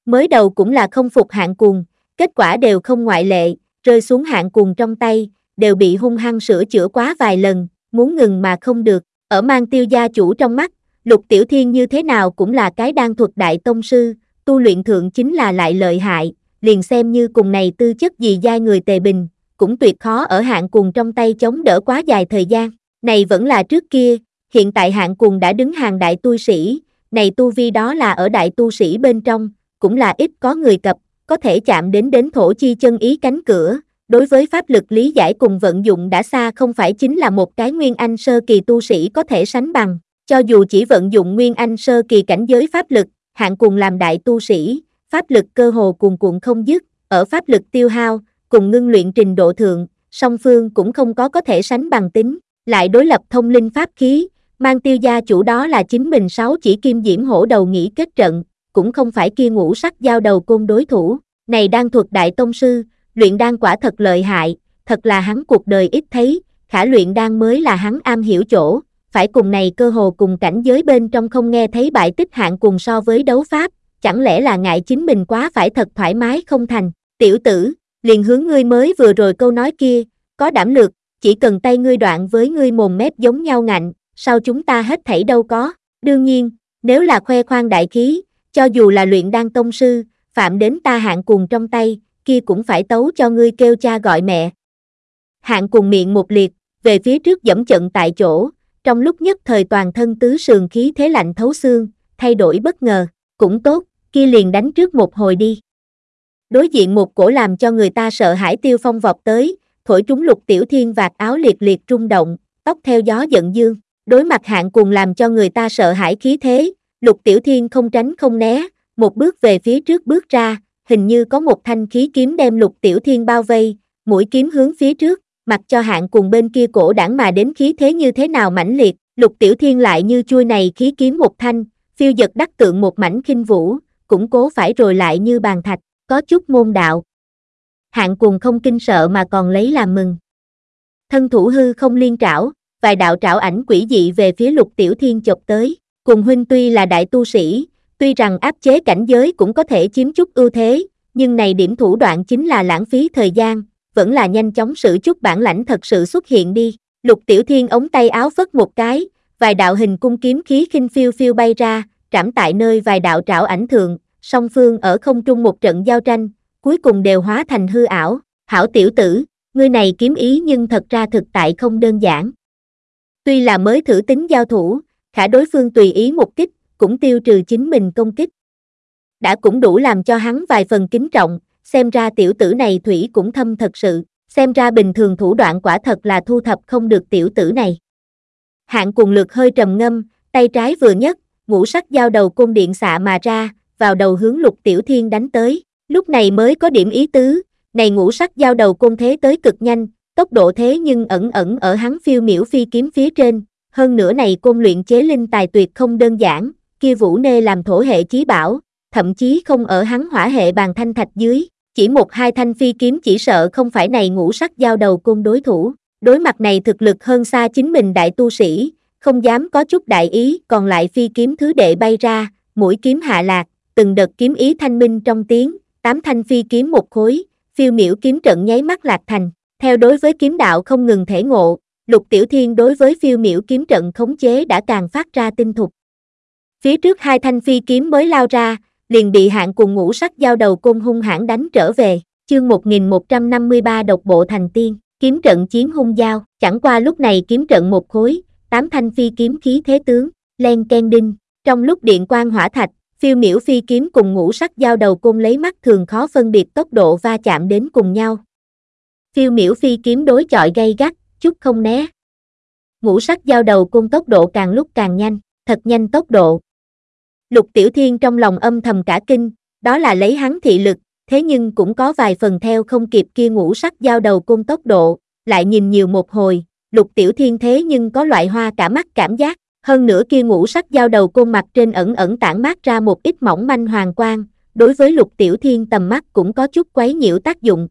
Mới đầu cũng là không phục hạng cuồng, kết quả đều không ngoại lệ, rơi xuống hạng cuồng trong tay, đều bị hung hăng sửa chữa quá vài lần, muốn ngừng mà không được, ở mang tiêu gia chủ trong mắt, lục tiểu thiên như thế nào cũng là cái đang thuật đại tông sư, tu luyện thượng chính là lại lợi hại, liền xem như cùng này tư chất gì giai người tề bình, cũng tuyệt khó ở hạng cuồng trong tay chống đỡ quá dài thời gian, này vẫn là trước kia, hiện tại hạng cuồng đã đứng hàng đại tu sĩ, này tu vi đó là ở đại tu sĩ bên trong, cũng là ít có người cập, có thể chạm đến đến thổ chi chân ý cánh cửa, đối với pháp lực lý giải cùng vận dụng đã xa không phải chính là một cái nguyên anh sơ kỳ tu sĩ có thể sánh bằng, cho dù chỉ vận dụng nguyên anh sơ kỳ cảnh giới pháp lực, hạng cùng làm đại tu sĩ, pháp lực cơ hồ cùng cuộn không dứt, ở pháp lực tiêu hao, cùng ngưng luyện trình độ thượng, song phương cũng không có có thể sánh bằng tính, lại đối lập thông linh pháp khí, mang tiêu gia chủ đó là chính mình sáu chỉ kim diễm hổ đầu nghĩ kết trận, cũng không phải kia ngũ sắc giao đầu côn đối thủ, này đang thuộc đại tông sư, luyện đan quả thật lợi hại, thật là hắn cuộc đời ít thấy, khả luyện đan mới là hắn am hiểu chỗ, phải cùng này cơ hồ cùng cảnh giới bên trong không nghe thấy bại tích hạng cùng so với đấu pháp, chẳng lẽ là ngại chính mình quá phải thật thoải mái không thành, tiểu tử, liền hướng ngươi mới vừa rồi câu nói kia, có đảm lược, chỉ cần tay ngươi đoạn với ngươi mồm mép giống nhau ngạnh, sao chúng ta hết thảy đâu có, đương nhiên, nếu là khoe khoang đại khí, cho dù là luyện đan tông sư, phạm đến ta hạng cùng trong tay, kia cũng phải tấu cho ngươi kêu cha gọi mẹ. Hạng cùng miệng một liệt, về phía trước dẫm trận tại chỗ, trong lúc nhất thời toàn thân tứ sườn khí thế lạnh thấu xương, thay đổi bất ngờ, cũng tốt, kia liền đánh trước một hồi đi. Đối diện một cổ làm cho người ta sợ hãi tiêu phong vọt tới, thổi trúng lục tiểu thiên vạt áo liệt liệt rung động, tóc theo gió giận dương, đối mặt hạng cùng làm cho người ta sợ hãi khí thế, lục tiểu thiên không tránh không né, một bước về phía trước bước ra, hình như có một thanh khí kiếm đem lục tiểu thiên bao vây, mũi kiếm hướng phía trước, mặc cho hạng cùng bên kia cổ đảng mà đến khí thế như thế nào mãnh liệt, lục tiểu thiên lại như chui này khí kiếm một thanh, phiêu giật đắc tượng một mảnh kinh vũ, củng cố phải rồi lại như bàn thạch, có chút môn đạo. Hạng cùng không kinh sợ mà còn lấy làm mừng. Thân thủ hư không liên trảo, vài đạo trảo ảnh quỷ dị về phía lục tiểu thiên chộp tới, cùng huynh tuy là đại tu sĩ, tuy rằng áp chế cảnh giới cũng có thể chiếm chút ưu thế, nhưng này điểm thủ đoạn chính là lãng phí thời gian, vẫn là nhanh chóng sử chút bản lãnh thật sự xuất hiện đi. Lục Tiểu Thiên ống tay áo phất một cái, vài đạo hình cung kiếm khí khinh phiêu phiêu bay ra, trảm tại nơi vài đạo trảo ảnh thường, song phương ở không trung một trận giao tranh, cuối cùng đều hóa thành hư ảo. Hảo tiểu tử, ngươi này kiếm ý nhưng thật ra thực tại không đơn giản. Tuy là mới thử tính giao thủ, khả đối phương tùy ý một kích, cũng tiêu trừ chính mình công kích. Đã cũng đủ làm cho hắn vài phần kính trọng, xem ra tiểu tử này thủy cũng thâm thật sự, xem ra bình thường thủ đoạn quả thật là thu thập không được tiểu tử này. Hạng cùng lực hơi trầm ngâm, tay trái vừa nhất, ngũ sắc giao đầu cung điện xạ mà ra, vào đầu hướng lục tiểu thiên đánh tới, lúc này mới có điểm ý tứ, này ngũ sắc giao đầu cung thế tới cực nhanh, tốc độ thế nhưng ẩn ẩn ở hắn phiêu miểu phi kiếm phía trên, hơn nữa này côn luyện chế linh tài tuyệt không đơn giản, kia vũ nê làm thổ hệ chí bảo, thậm chí không ở hắn hỏa hệ bàn thanh thạch dưới, chỉ một hai thanh phi kiếm chỉ sợ không phải này ngũ sắc giao đầu côn đối thủ, đối mặt này thực lực hơn xa chính mình đại tu sĩ, không dám có chút đại ý, còn lại phi kiếm thứ đệ bay ra, mũi kiếm hạ lạc, từng đợt kiếm ý thanh minh trong tiếng, tám thanh phi kiếm một khối, phiêu miểu kiếm trận nháy mắt lạc thành, theo đối với kiếm đạo không ngừng thể ngộ, lục tiểu thiên đối với phiêu miểu kiếm trận khống chế đã càng phát ra tinh thục. Phía trước hai thanh phi kiếm mới lao ra, liền bị hạng cùng ngũ sắc giao đầu côn hung hãn đánh trở về, chương 1153 độc bộ thành tiên, kiếm trận chiến hung giao, chẳng qua lúc này kiếm trận một khối, tám thanh phi kiếm khí thế tướng, len ken đinh, trong lúc điện quang hỏa thạch, phiêu miểu phi kiếm cùng ngũ sắc giao đầu côn lấy mắt thường khó phân biệt tốc độ va chạm đến cùng nhau. Phiêu miểu phi kiếm đối chọi gay gắt, chút không né. Ngũ sắc giao đầu cung tốc độ càng lúc càng nhanh, thật nhanh tốc độ, Lục Tiểu Thiên trong lòng âm thầm cả kinh, đó là lấy hắn thị lực, thế nhưng cũng có vài phần theo không kịp kia ngũ sắc giao đầu cung tốc độ, lại nhìn nhiều một hồi, Lục Tiểu Thiên thế nhưng có loại hoa cả mắt cảm giác, hơn nữa kia ngũ sắc giao đầu côn mặt trên ẩn ẩn tản mát ra một ít mỏng manh hoàng quang, đối với Lục Tiểu Thiên tầm mắt cũng có chút quấy nhiễu tác dụng.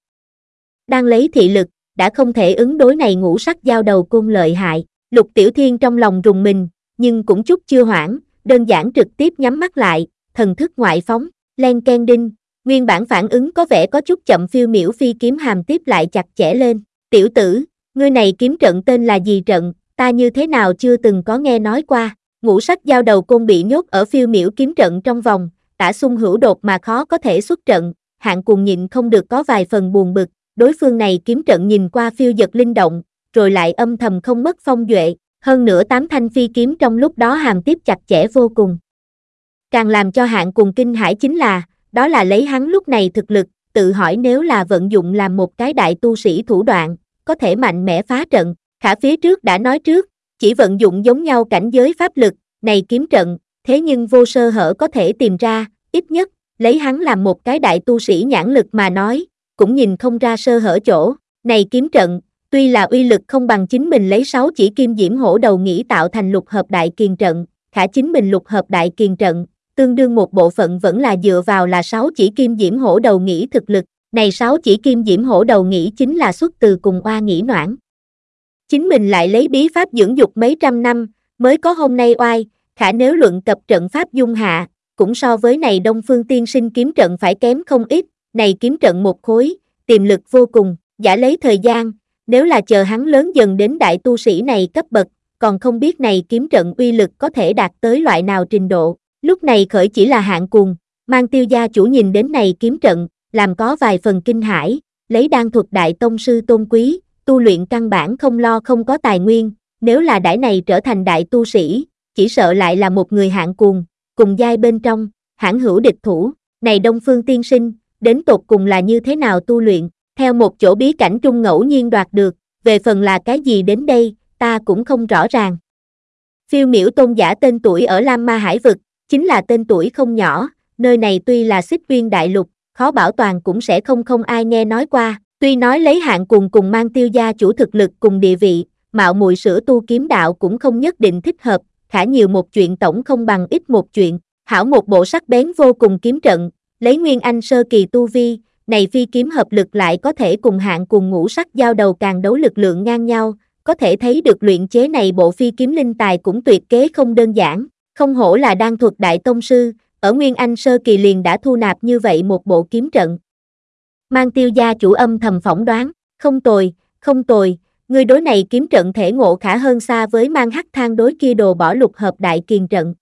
Đang lấy thị lực, đã không thể ứng đối này ngũ sắc giao đầu côn lợi hại. Lục Tiểu Thiên trong lòng rùng mình, nhưng cũng chút chưa hoảng, đơn giản trực tiếp nhắm mắt lại, thần thức ngoại phóng, len ken đinh, nguyên bản phản ứng có vẻ có chút chậm phiêu miểu phi kiếm hàm tiếp lại chặt chẽ lên. Tiểu tử, ngươi này kiếm trận tên là gì trận, ta như thế nào chưa từng có nghe nói qua. Ngũ sắc giao đầu côn bị nhốt ở phiêu miểu kiếm trận trong vòng, tả xung hữu đột mà khó có thể xuất trận, hạng cùng nhịn không được có vài phần buồn bực, đối phương này kiếm trận nhìn qua phiêu giật linh động, rồi lại âm thầm không mất phong duệ, hơn nữa tám thanh phi kiếm trong lúc đó hàm tiếp chặt chẽ vô cùng. Càng làm cho hạng cùng kinh hãi chính là, đó là lấy hắn lúc này thực lực, tự hỏi nếu là vận dụng làm một cái đại tu sĩ thủ đoạn, có thể mạnh mẽ phá trận, khả phía trước đã nói trước, chỉ vận dụng giống nhau cảnh giới pháp lực, này kiếm trận, thế nhưng vô sơ hở có thể tìm ra, ít nhất, lấy hắn làm một cái đại tu sĩ nhãn lực mà nói, cũng nhìn không ra sơ hở chỗ, này kiếm trận, tuy là uy lực không bằng chính mình lấy sáu chỉ kim diễm hổ đầu nghĩ tạo thành lục hợp đại kiền trận, khả chính mình lục hợp đại kiền trận, tương đương một bộ phận vẫn là dựa vào là sáu chỉ kim diễm hổ đầu nghĩ thực lực, này sáu chỉ kim diễm hổ đầu nghĩ chính là xuất từ cùng oa nghĩ noãn. Chính mình lại lấy bí pháp dưỡng dục mấy trăm năm, mới có hôm nay oai, khả nếu luận cập trận pháp dung hạ, cũng so với này Đông Phương Tiên Sinh kiếm trận phải kém không ít, này kiếm trận một khối, tiềm lực vô cùng, giả lấy thời gian, nếu là chờ hắn lớn dần đến đại tu sĩ này cấp bậc, còn không biết này kiếm trận uy lực có thể đạt tới loại nào trình độ. Lúc này khởi chỉ là hạng cùng, mang tiêu gia chủ nhìn đến này kiếm trận, làm có vài phần kinh hãi, lấy đan thuật đại tông sư tôn quý, tu luyện căn bản không lo không có tài nguyên, nếu là đại này trở thành đại tu sĩ, chỉ sợ lại là một người hạng cuồng, cùng giai bên trong, hãng hữu địch thủ, này Đông Phương tiên sinh, đến tột cùng là như thế nào tu luyện, theo một chỗ bí cảnh trung ngẫu nhiên đoạt được, về phần là cái gì đến đây, ta cũng không rõ ràng. Phiêu miểu tôn giả tên tuổi ở Lam Ma Hải Vực, chính là tên tuổi không nhỏ, nơi này tuy là xích viên đại lục, khó bảo toàn cũng sẽ không không ai nghe nói qua, tuy nói lấy hạng cùng cùng mang tiêu gia chủ thực lực cùng địa vị, mạo muội sửa tu kiếm đạo cũng không nhất định thích hợp, khả nhiều một chuyện tổng không bằng ít một chuyện, hảo một bộ sắc bén vô cùng kiếm trận, lấy nguyên anh sơ kỳ tu vi, này phi kiếm hợp lực lại có thể cùng hạng cùng ngũ sắc giao đầu càng đấu lực lượng ngang nhau, có thể thấy được luyện chế này bộ phi kiếm linh tài cũng tuyệt kế không đơn giản, không hổ là đan thuật đại tông sư, ở Nguyên Anh sơ kỳ liền đã thu nạp như vậy một bộ kiếm trận. Mang tiêu gia chủ âm thầm phỏng đoán, không tồi, không tồi, người đối này kiếm trận thể ngộ khả hơn xa với mang hắc thang đối kia đồ bỏ lục hợp đại kiền trận.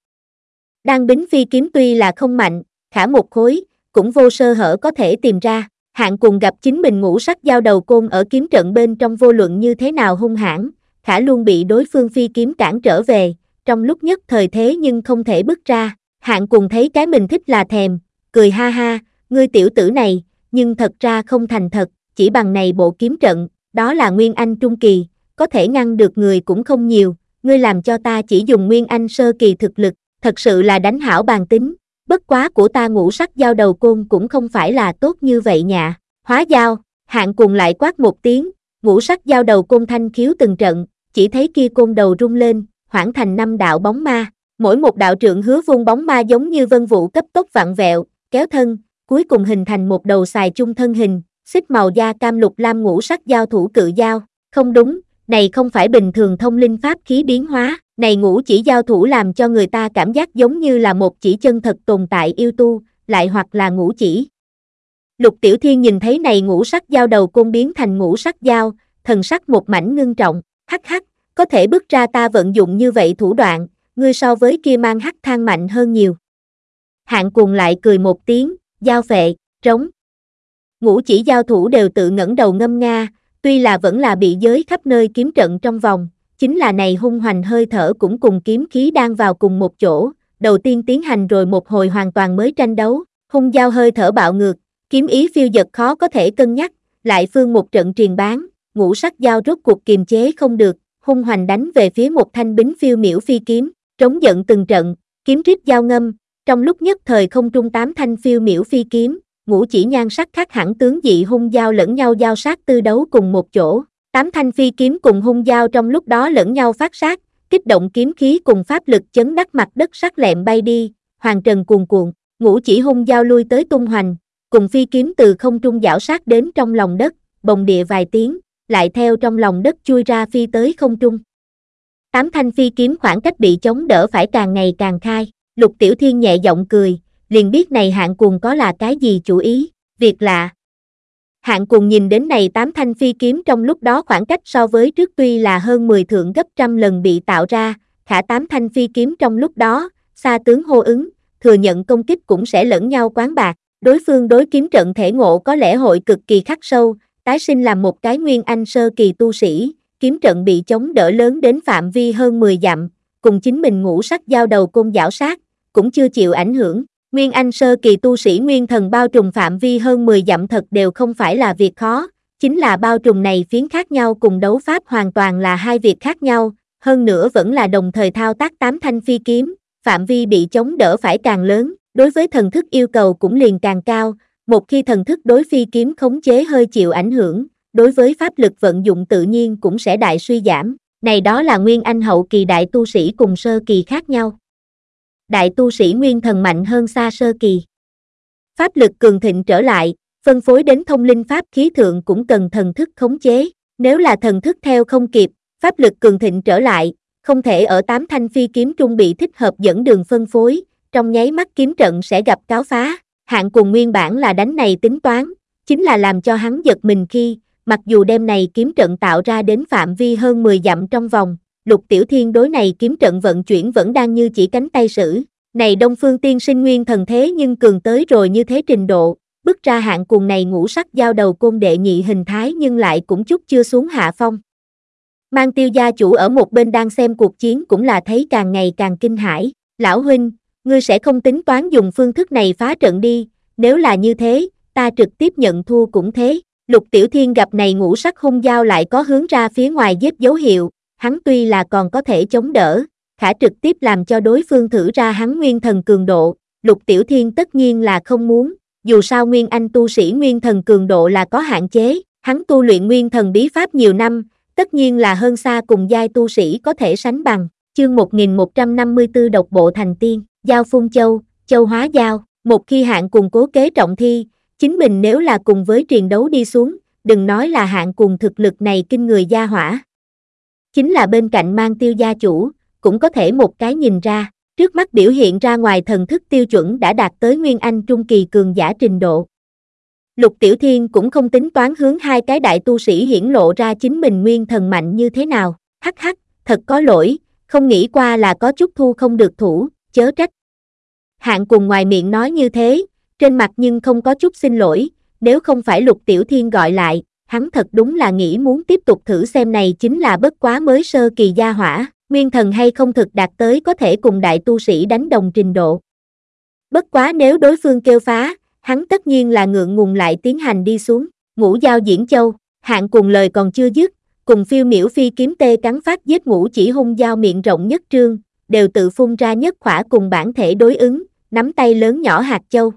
Đan bính phi kiếm tuy là không mạnh, khả một khối, cũng vô sơ hở có thể tìm ra, hạng cùng gặp chính mình ngũ sắc giao đầu côn ở kiếm trận bên trong vô luận như thế nào hung hãn, khả luôn bị đối phương phi kiếm cản trở về, trong lúc nhất thời thế nhưng không thể bước ra, hạng cùng thấy cái mình thích là thèm, cười ha ha, ngươi tiểu tử này, nhưng thật ra không thành thật, chỉ bằng này bộ kiếm trận, đó là Nguyên Anh Trung Kỳ, có thể ngăn được người cũng không nhiều, ngươi làm cho ta chỉ dùng Nguyên Anh Sơ Kỳ thực lực, thật sự là đánh hảo bàn tính, bất quá của ta ngũ sắc dao đầu côn cũng không phải là tốt như vậy nhạ, hóa dao hạng cùng lại quát một tiếng, ngũ sắc dao đầu côn thanh khiếu từng trận, chỉ thấy kia côn đầu rung lên, hoảng thành năm đạo bóng ma, mỗi một đạo trượng hứa vung bóng ma giống như vân vũ cấp tốc vặn vẹo, kéo thân, cuối cùng hình thành một đầu xài chung thân hình, xích màu da cam lục lam ngũ sắc dao thủ cự dao không đúng, này không phải bình thường thông linh pháp khí biến hóa, này ngũ chỉ giao thủ làm cho người ta cảm giác giống như là một chỉ chân thật tồn tại yêu tu, lại hoặc là ngũ chỉ. Lục Tiểu Thiên nhìn thấy này ngũ sắc giao đầu côn biến thành ngũ sắc giao, thần sắc một mảnh ngưng trọng, hắc hắc, có thể bước ra ta vận dụng như vậy thủ đoạn, ngươi so với kia mang hắc thang mạnh hơn nhiều. Hạng cùng lại cười một tiếng, giao phệ, trống. Ngũ chỉ giao thủ đều tự ngẩng đầu ngâm nga, tuy là vẫn là bị giới khắp nơi kiếm trận trong vòng, chính là này hung hoành hơi thở cũng cùng kiếm khí đang vào cùng một chỗ, đầu tiên tiến hành rồi một hồi hoàn toàn mới tranh đấu, hung giao hơi thở bạo ngược, kiếm ý phiêu dật khó có thể cân nhắc, lại phương một trận truyền bán, ngũ sắc giao rốt cuộc kiềm chế không được, hung hoành đánh về phía một thanh bính phiêu miểu phi kiếm, trống giận từng trận, kiếm rít giao ngâm, trong lúc nhất thời không trung tám thanh phiêu miểu phi kiếm, ngũ chỉ nhan sắc khác hẳn tướng dị hung giao lẫn nhau giao sát tư đấu cùng một chỗ, tám thanh phi kiếm cùng hung dao trong lúc đó lẫn nhau phát sát, kích động kiếm khí cùng pháp lực chấn đắc mặt đất sắc lẹm bay đi, hoàng trần cuồn cuộn, ngũ chỉ hung dao lui tới tung hoành, cùng phi kiếm từ không trung giảo sát đến trong lòng đất, bồng địa vài tiếng, lại theo trong lòng đất chui ra phi tới không trung. Tám thanh phi kiếm khoảng cách bị chống đỡ phải càng ngày càng khai, lục tiểu thiên nhẹ giọng cười, liền biết này hạng cuồng có là cái gì chủ ý, việc lạ. Hạng cuồng nhìn đến này tám thanh phi kiếm trong lúc đó khoảng cách so với trước tuy là hơn 10 thượng gấp trăm lần bị tạo ra, khả tám thanh phi kiếm trong lúc đó, xa tướng hô ứng, thừa nhận công kích cũng sẽ lẫn nhau quán bạc, đối phương đối kiếm trận thể ngộ có lẽ hội cực kỳ khắc sâu, tái sinh làm một cái nguyên anh sơ kỳ tu sĩ, kiếm trận bị chống đỡ lớn đến phạm vi hơn 10 dặm, cùng chính mình ngũ sắc giao đầu côn giảo sát, cũng chưa chịu ảnh hưởng. Nguyên Anh sơ kỳ tu sĩ nguyên thần bao trùm phạm vi hơn 10 dặm thật đều không phải là việc khó, chính là bao trùm này phiến khác nhau cùng đấu pháp hoàn toàn là hai việc khác nhau, hơn nữa vẫn là đồng thời thao tác tám thanh phi kiếm, phạm vi bị chống đỡ phải càng lớn, đối với thần thức yêu cầu cũng liền càng cao, một khi thần thức đối phi kiếm khống chế hơi chịu ảnh hưởng, đối với pháp lực vận dụng tự nhiên cũng sẽ đại suy giảm, này đó là nguyên anh hậu kỳ đại tu sĩ cùng sơ kỳ khác nhau. Đại tu sĩ nguyên thần mạnh hơn xa sơ kỳ. Pháp lực cường thịnh trở lại, phân phối đến thông linh pháp khí thượng cũng cần thần thức khống chế, nếu là thần thức theo không kịp, pháp lực cường thịnh trở lại, không thể ở tám thanh phi kiếm trung bị thích hợp dẫn đường phân phối, trong nháy mắt kiếm trận sẽ gặp cáo phá, hạng cùng nguyên bản là đánh này tính toán, chính là làm cho hắn giật mình khi, mặc dù đêm này kiếm trận tạo ra đến phạm vi hơn 10 dặm trong vòng, lục tiểu thiên đối này kiếm trận vận chuyển vẫn đang như chỉ cánh tay sử. Này đông phương tiên sinh nguyên thần thế nhưng cường tới rồi như thế trình độ, bức ra hạng cùng này ngũ sắc giao đầu côn đệ nhị hình thái nhưng lại cũng chút chưa xuống hạ phong. Mang tiêu gia chủ ở một bên đang xem cuộc chiến cũng là thấy càng ngày càng kinh hãi. Lão huynh, ngươi sẽ không tính toán dùng phương thức này phá trận đi, nếu là như thế, ta trực tiếp nhận thua cũng thế. Lục Tiểu Thiên gặp này ngũ sắc hung dao lại có hướng ra phía ngoài giết dấu hiệu, hắn tuy là còn có thể chống đỡ, khả trực tiếp làm cho đối phương thử ra hắn nguyên thần cường độ, Lục Tiểu Thiên tất nhiên là không muốn, dù sao nguyên anh tu sĩ nguyên thần cường độ là có hạn chế, hắn tu luyện nguyên thần bí pháp nhiều năm, tất nhiên là hơn xa cùng giai tu sĩ có thể sánh bằng. Chương 1154 độc bộ thành tiên, giao phun châu, châu hóa giao, một khi hạng cùng cố kế trọng thi, chính mình nếu là cùng với truyền đấu đi xuống, đừng nói là hạng cùng thực lực này kinh người gia hỏa. Chính là bên cạnh mang tiêu gia chủ, cũng có thể một cái nhìn ra, trước mắt biểu hiện ra ngoài thần thức tiêu chuẩn đã đạt tới Nguyên Anh Trung Kỳ cường giả trình độ. Lục Tiểu Thiên cũng không tính toán hướng hai cái đại tu sĩ hiển lộ ra chính mình nguyên thần mạnh như thế nào, hắc hắc, thật có lỗi, không nghĩ qua là có chút thu không được thủ, chớ trách. Hạng cùng ngoài miệng nói như thế, trên mặt nhưng không có chút xin lỗi, nếu không phải Lục Tiểu Thiên gọi lại, hắn thật đúng là nghĩ muốn tiếp tục thử xem này chính là bất quá mới sơ kỳ gia hỏa, nguyên thần hay không thực đạt tới có thể cùng đại tu sĩ đánh đồng trình độ. Bất quá nếu đối phương kêu phá, hắn tất nhiên là ngượng ngùng lại tiến hành đi xuống, ngũ giao diễn châu, hạng cùng lời còn chưa dứt, cùng phiêu miểu phi kiếm tê cắn phát giết ngũ chỉ hung giao miệng rộng nhất trương, đều tự phun ra nhất khỏa cùng bản thể đối ứng, nắm tay lớn nhỏ hạt châu.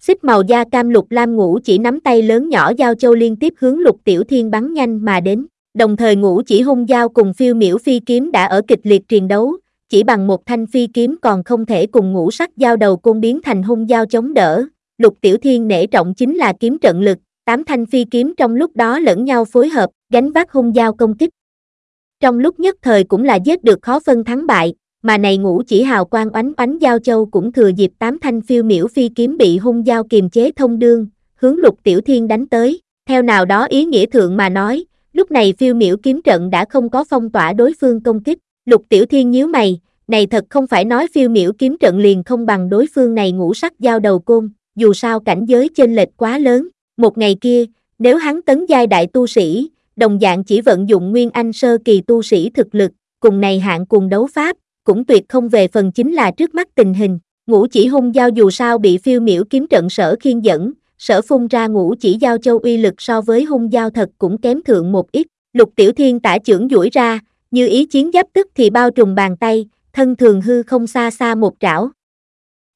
Xích màu da cam lục lam ngũ chỉ nắm tay lớn nhỏ giao châu liên tiếp hướng lục tiểu thiên bắn nhanh mà đến, đồng thời ngũ chỉ hung giao cùng phiêu miểu phi kiếm đã ở kịch liệt truyền đấu, chỉ bằng một thanh phi kiếm còn không thể cùng ngũ sắc giao đầu côn biến thành hung giao chống đỡ, Lục Tiểu Thiên nể trọng chính là kiếm trận lực, tám thanh phi kiếm trong lúc đó lẫn nhau phối hợp, gánh vác hung giao công kích. Trong lúc nhất thời cũng là giết được khó phân thắng bại, mà này ngũ chỉ hào quang oánh oánh giao châu cũng thừa dịp tám thanh phiêu miểu phi kiếm bị hung giao kiềm chế thông đương, hướng Lục Tiểu Thiên đánh tới, theo nào đó ý nghĩa thượng mà nói, lúc này phiêu miểu kiếm trận đã không có phong tỏa đối phương công kích, Lục Tiểu Thiên nhíu mày, này thật không phải nói phiêu miểu kiếm trận liền không bằng đối phương này ngũ sắc giao đầu côn, dù sao cảnh giới chênh lệch quá lớn, một ngày kia, nếu hắn tấn giai đại tu sĩ, đồng dạng chỉ vận dụng nguyên anh sơ kỳ tu sĩ thực lực, cùng này hạng cùng đấu pháp, cũng tuyệt không về phần chính là trước mắt tình hình, ngũ chỉ hung giao dù sao bị phiêu miểu kiếm trận sở khiên dẫn, sở phun ra ngũ chỉ giao châu uy lực so với hung giao thật cũng kém thượng một ít, lục tiểu thiên tả trưởng duỗi ra, như ý chiến giáp tức thì bao trùm bàn tay, thân thường hư không xa xa một trảo.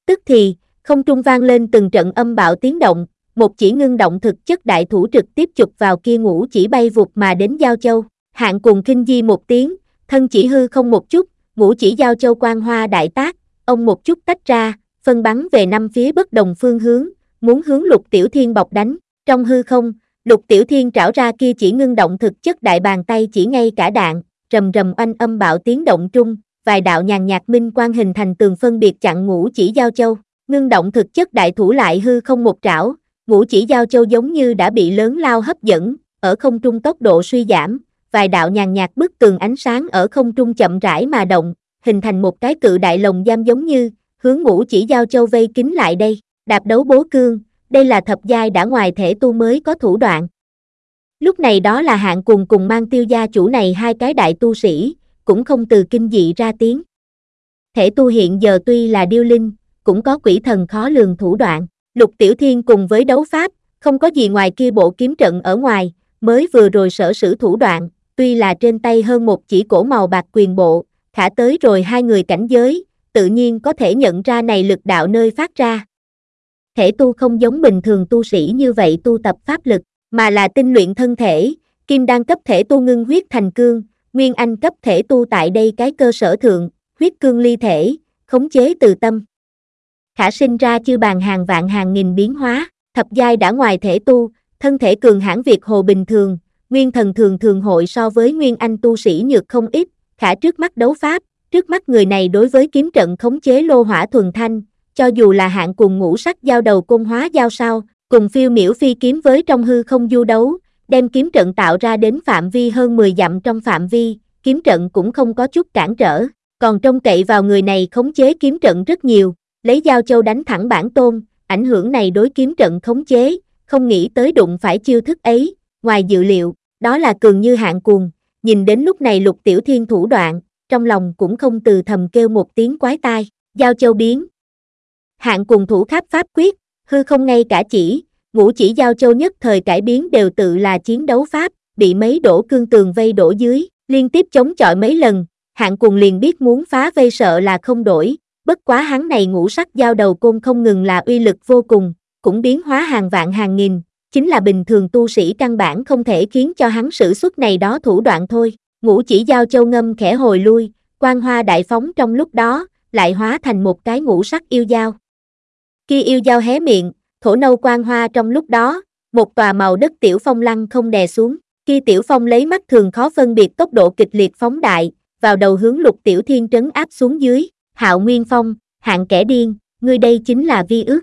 Tức thì, không trung vang lên từng trận âm bạo tiếng động, một chỉ ngưng động thực chất đại thủ trực tiếp chụp vào kia ngũ chỉ bay vụt mà đến Giao Châu. Hạng cùng kinh di một tiếng, thân chỉ hư không một chút, ngũ chỉ Giao Châu quang hoa đại tác, ông một chút tách ra, phân bắn về năm phía bất đồng phương hướng, muốn hướng lục tiểu thiên bọc đánh. Trong hư không, Lục Tiểu Thiên trảo ra kia chỉ ngưng động thực chất đại bàn tay chỉ ngay cả đạn, rầm rầm oanh âm bạo tiếng động trung, vài đạo nhàn nhạt minh quan hình thành tường phân biệt chặn ngũ chỉ giao châu, ngưng động thực chất đại thủ lại hư không một trảo, ngũ chỉ giao châu giống như đã bị lớn lao hấp dẫn, ở không trung tốc độ suy giảm, vài đạo nhàn nhạt bức tường ánh sáng ở không trung chậm rãi mà động, hình thành một cái cự đại lồng giam giống như, hướng ngũ chỉ giao châu vây kín lại đây, đạp đấu bố cương, đây là thập giai đã ngoài thể tu mới có thủ đoạn. Lúc này đó là hạng cùng cùng mang tiêu gia chủ này hai cái đại tu sĩ, cũng không từ kinh dị ra tiếng. Thể tu hiện giờ tuy là điêu linh, cũng có quỷ thần khó lường thủ đoạn. Lục Tiểu Thiên cùng với đấu pháp, không có gì ngoài kia bộ kiếm trận ở ngoài, mới vừa rồi sở sử thủ đoạn, tuy là trên tay hơn một chỉ cổ màu bạc quyền bộ, khả tới rồi hai người cảnh giới, tự nhiên có thể nhận ra này lực đạo nơi phát ra. Thể tu không giống bình thường tu sĩ như vậy tu tập pháp lực, mà là tinh luyện thân thể, kim đan cấp thể tu ngưng huyết thành cương, nguyên anh cấp thể tu tại đây cái cơ sở thượng, huyết cương ly thể, khống chế từ tâm. Khả sinh ra chư bàn hàng vạn hàng nghìn biến hóa, thập giai đã ngoài thể tu, thân thể cường hãn Việt hồ bình thường, nguyên thần thường thường hội so với nguyên anh tu sĩ nhược không ít, khả trước mắt đấu pháp, trước mắt người này đối với kiếm trận khống chế lô hỏa thuần thanh, cho dù là hạng cùng ngũ sắc giao đầu cung hóa giao sao, cùng phiêu miểu phi kiếm với trong hư không du đấu, đem kiếm trận tạo ra đến phạm vi hơn 10 dặm trong phạm vi, kiếm trận cũng không có chút cản trở, còn trông cậy vào người này khống chế kiếm trận rất nhiều, lấy giao châu đánh thẳng bản tôn, ảnh hưởng này đối kiếm trận khống chế, không nghĩ tới đụng phải chiêu thức ấy, ngoài dự liệu, đó là cường như hạng cuồng, nhìn đến lúc này lục tiểu thiên thủ đoạn, trong lòng cũng không từ thầm kêu một tiếng quái tai, giao châu biến. Hạng cuồng thủ khắp pháp quyết, hư không ngay cả chỉ, ngũ chỉ giao châu nhất thời cải biến đều tự là chiến đấu pháp, bị mấy đổ cương tường vây đổ dưới, liên tiếp chống chọi mấy lần, hạng cuồng liền biết muốn phá vây sợ là không đổi, bất quá hắn này ngũ sắc giao đầu côn không ngừng là uy lực vô cùng, cũng biến hóa hàng vạn hàng nghìn, chính là bình thường tu sĩ căn bản không thể khiến cho hắn sử xuất này đó thủ đoạn thôi, ngũ chỉ giao châu ngâm khẽ hồi lui, quang hoa đại phóng trong lúc đó, lại hóa thành một cái ngũ sắc yêu dao Kia yêu dao hé miệng, thổ nâu quang hoa trong lúc đó, một tòa màu đất tiểu phong lăng không đè xuống, kia tiểu phong lấy mắt thường khó phân biệt tốc độ kịch liệt phóng đại, vào đầu hướng lục tiểu thiên trấn áp xuống dưới, hạo nguyên phong, hạng kẻ điên, ngươi đây chính là vi ước.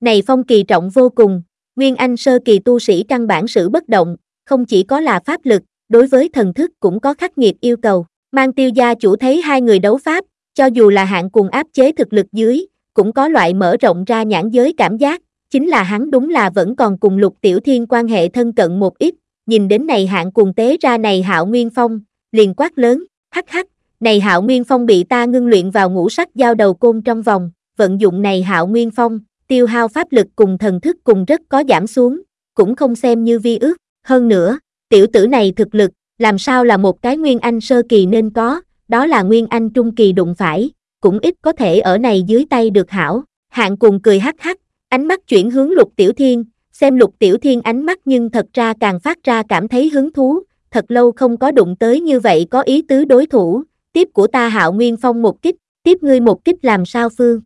Này phong kỳ trọng vô cùng, nguyên anh sơ kỳ tu sĩ căn bản sử bất động, không chỉ có là pháp lực, đối với thần thức cũng có khắc nghiệt yêu cầu, mang tiêu gia chủ thấy hai người đấu pháp, cho dù là hạng cùng áp chế thực lực dưới, cũng có loại mở rộng ra nhãn giới cảm giác, chính là hắn đúng là vẫn còn cùng lục tiểu thiên quan hệ thân cận một ít, nhìn đến này hạng cùng tế ra này hạo nguyên phong, liền quát lớn, hắc hắc, này hạo nguyên phong bị ta ngưng luyện vào ngũ sắc giao đầu côn trong vòng, vận dụng này hạo nguyên phong, tiêu hao pháp lực cùng thần thức cùng rất có giảm xuống, cũng không xem như vi ước, hơn nữa, tiểu tử này thực lực, làm sao là một cái nguyên anh sơ kỳ nên có, đó là nguyên anh trung kỳ đụng phải, cũng ít có thể ở này dưới tay được hảo, hạng cùng cười hắc hắc, ánh mắt chuyển hướng lục tiểu thiên, xem lục tiểu thiên ánh mắt nhưng thật ra càng phát ra cảm thấy hứng thú, thật lâu không có đụng tới như vậy có ý tứ đối thủ, tiếp của ta hạo nguyên phong một kích, tiếp ngươi một kích làm sao phương.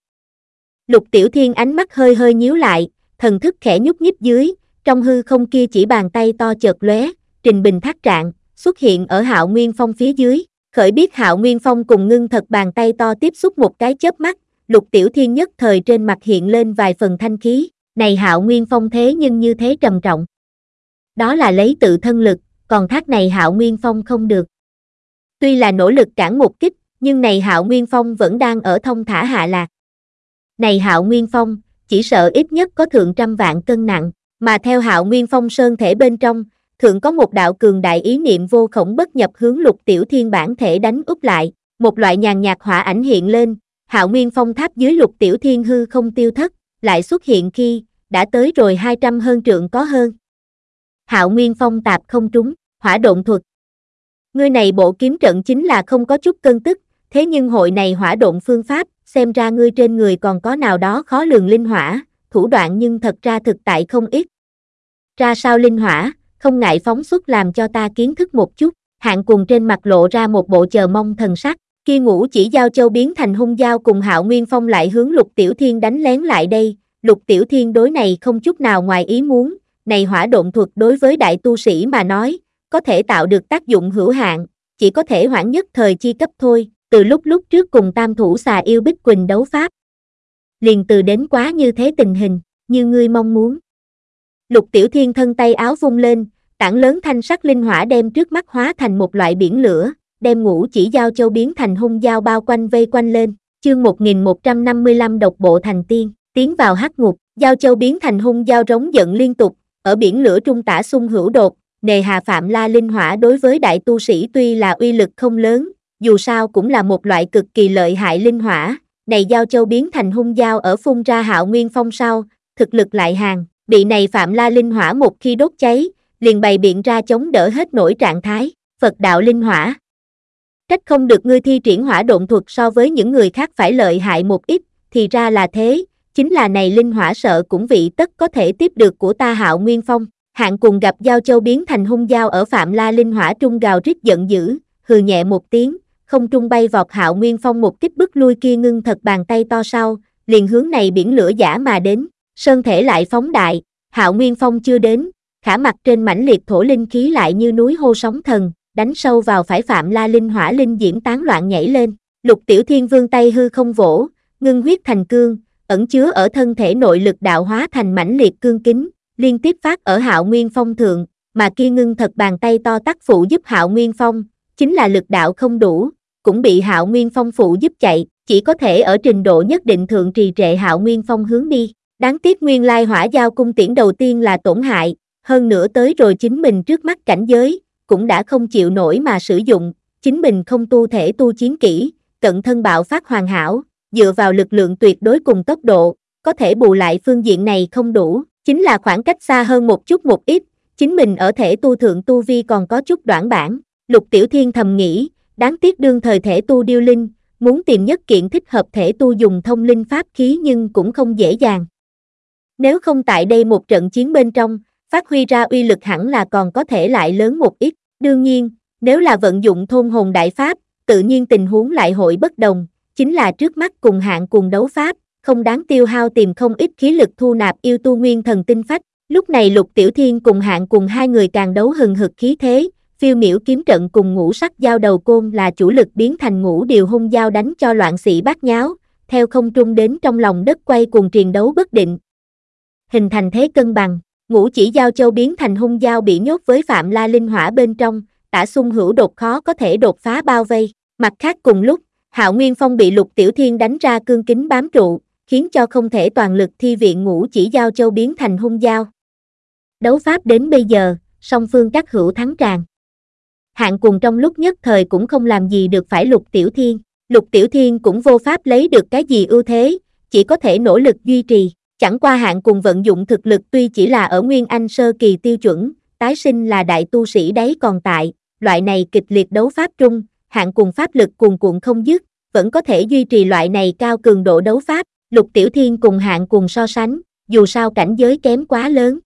Lục tiểu thiên ánh mắt hơi hơi nhíu lại, thần thức khẽ nhúc nhích dưới, trong hư không kia chỉ bàn tay to chợt lóe, trình bình thác trạng, xuất hiện ở hạo nguyên phong phía dưới, khởi biết hạo nguyên phong cùng ngưng thật bàn tay to tiếp xúc một cái chớp mắt, lục tiểu thiên nhất thời trên mặt hiện lên vài phần thanh khí, này hạo nguyên phong thế nhưng như thế trầm trọng. Đó là lấy tự thân lực, còn thác này hạo nguyên phong không được. Tuy là nỗ lực cản một kích, nhưng này hạo nguyên phong vẫn đang ở thông thả hạ lạc. Này hạo nguyên phong, chỉ sợ ít nhất có thượng trăm vạn cân nặng, mà theo hạo nguyên phong sơn thể bên trong, thượng có một đạo cường đại ý niệm vô khổng bất nhập hướng lục tiểu thiên bản thể đánh úp lại, một loại nhàn nhạt hỏa ảnh hiện lên, hạo nguyên phong tháp dưới lục tiểu thiên hư không tiêu thất, lại xuất hiện khi, đã tới rồi 200 hơn trượng có hơn. Hạo nguyên phong tạp không trúng, hỏa độn thuật. Ngươi này bộ kiếm trận chính là không có chút cân tức, thế nhưng hội này hỏa độn phương pháp, xem ra ngươi trên người còn có nào đó khó lường linh hỏa, thủ đoạn nhưng thật ra thực tại không ít. Ra sao linh hỏa, không ngại phóng xuất làm cho ta kiến thức một chút, hạng cùng trên mặt lộ ra một bộ chờ mong thần sắc, kia ngũ chỉ giao châu biến thành hung giao cùng hạo nguyên phong lại hướng lục tiểu thiên đánh lén lại đây, lục tiểu thiên đối này không chút nào ngoài ý muốn, này hỏa độn thuật đối với đại tu sĩ mà nói, có thể tạo được tác dụng hữu hạn, chỉ có thể hoãn nhất thời chi cấp thôi, từ lúc lúc trước cùng tam thủ xà yêu Bích Quỳnh đấu pháp. Liền từ đến quá như thế tình hình, như ngươi mong muốn. Lục Tiểu Thiên thân tay áo vung lên, tảng lớn thanh sắc linh hỏa đem trước mắt hóa thành một loại biển lửa, đem ngũ chỉ giao châu biến thành hung dao bao quanh vây quanh lên, chương 1155 độc bộ thành tiên, tiến vào hắc ngục, giao châu biến thành hung dao rống giận liên tục, ở biển lửa trung tả xung hữu đột, nề hà phạm la linh hỏa đối với đại tu sĩ tuy là uy lực không lớn, dù sao cũng là một loại cực kỳ lợi hại linh hỏa, này giao châu biến thành hung dao ở phun ra hạo nguyên phong sau, thực lực lại hàng, bị này phạm la linh hỏa một khi đốt cháy, liền bày biện ra chống đỡ hết nổi trạng thái, Phật đạo linh hỏa. Trách không được ngươi thi triển hỏa độn thuật so với những người khác phải lợi hại một ít, thì ra là thế, chính là này linh hỏa sợ cũng vị tất có thể tiếp được của ta hạo nguyên phong. Hạng cùng gặp Giao Châu biến thành hung dao ở Phạm La Linh Hỏa Trung gào rít giận dữ, hừ nhẹ một tiếng, không trung bay vọt hạo nguyên phong một kích bức lui kia ngưng thật bàn tay to sau, liền hướng này biển lửa giả mà đến, sơn thể lại phóng đại, hạo nguyên phong chưa đến, khả mặt trên mãnh liệt thổ linh khí lại như núi hô sóng thần, đánh sâu vào phải phạm la linh hỏa linh diễm tán loạn nhảy lên, lục tiểu thiên vương tay hư không vỗ, ngưng huyết thành cương, ẩn chứa ở thân thể nội lực đạo hóa thành mãnh liệt cương kính, liên tiếp phát ở hạo nguyên phong thượng, mà kia ngưng thật bàn tay to tác phụ giúp hạo nguyên phong, chính là lực đạo không đủ, cũng bị hạo nguyên phong phụ giúp chạy, chỉ có thể ở trình độ nhất định thượng trì trệ hạo nguyên phong hướng đi. Đáng tiếc nguyên lai hỏa giao cung tiễn đầu tiên là tổn hại, hơn nữa tới rồi chính mình trước mắt cảnh giới, cũng đã không chịu nổi mà sử dụng, chính mình không tu thể tu chiến kỹ, cận thân bạo phát hoàn hảo, dựa vào lực lượng tuyệt đối cùng tốc độ, có thể bù lại phương diện này không đủ, chính là khoảng cách xa hơn một chút một ít, chính mình ở thể tu thượng tu vi còn có chút đoạn bản, lục tiểu thiên thầm nghĩ, đáng tiếc đương thời thể tu điêu linh, muốn tìm nhất kiện thích hợp thể tu dùng thông linh pháp khí nhưng cũng không dễ dàng. Nếu không tại đây một trận chiến bên trong, phát huy ra uy lực hẳn là còn có thể lại lớn một ít. Đương nhiên, nếu là vận dụng thôn hồn đại pháp, tự nhiên tình huống lại hội bất đồng, chính là trước mắt cùng hạng cùng đấu pháp, không đáng tiêu hao tìm không ít khí lực thu nạp yêu tu nguyên thần tinh phách. Lúc này Lục Tiểu Thiên cùng hạng cùng hai người càng đấu hừng hực khí thế, phiêu miểu kiếm trận cùng ngũ sắc giao đầu côn là chủ lực biến thành ngũ điều hung giao đánh cho loạn sĩ bát nháo, theo không trung đến trong lòng đất quay cùng triền đấu bất định. Hình thành thế cân bằng, ngũ chỉ giao châu biến thành hung giao bị nhốt với phạm la linh hỏa bên trong, tả xung hữu đột khó có thể đột phá bao vây. Mặt khác cùng lúc, Hạo Nguyên Phong bị Lục Tiểu Thiên đánh ra cương kính bám trụ, khiến cho không thể toàn lực thi viện ngũ chỉ giao châu biến thành hung giao. Đấu pháp đến bây giờ, song phương các hữu thắng tràn. Hạng cùng trong lúc nhất thời cũng không làm gì được phải Lục Tiểu Thiên, Lục Tiểu Thiên cũng vô pháp lấy được cái gì ưu thế, chỉ có thể nỗ lực duy trì. Chẳng qua hạng cùng vận dụng thực lực tuy chỉ là ở Nguyên Anh sơ kỳ tiêu chuẩn, tái sinh là đại tu sĩ đấy còn tại, loại này kịch liệt đấu pháp trung, hạng cùng pháp lực cuồn cuộn không dứt, vẫn có thể duy trì loại này cao cường độ đấu pháp, lục tiểu thiên cùng hạng cùng so sánh, dù sao cảnh giới kém quá lớn.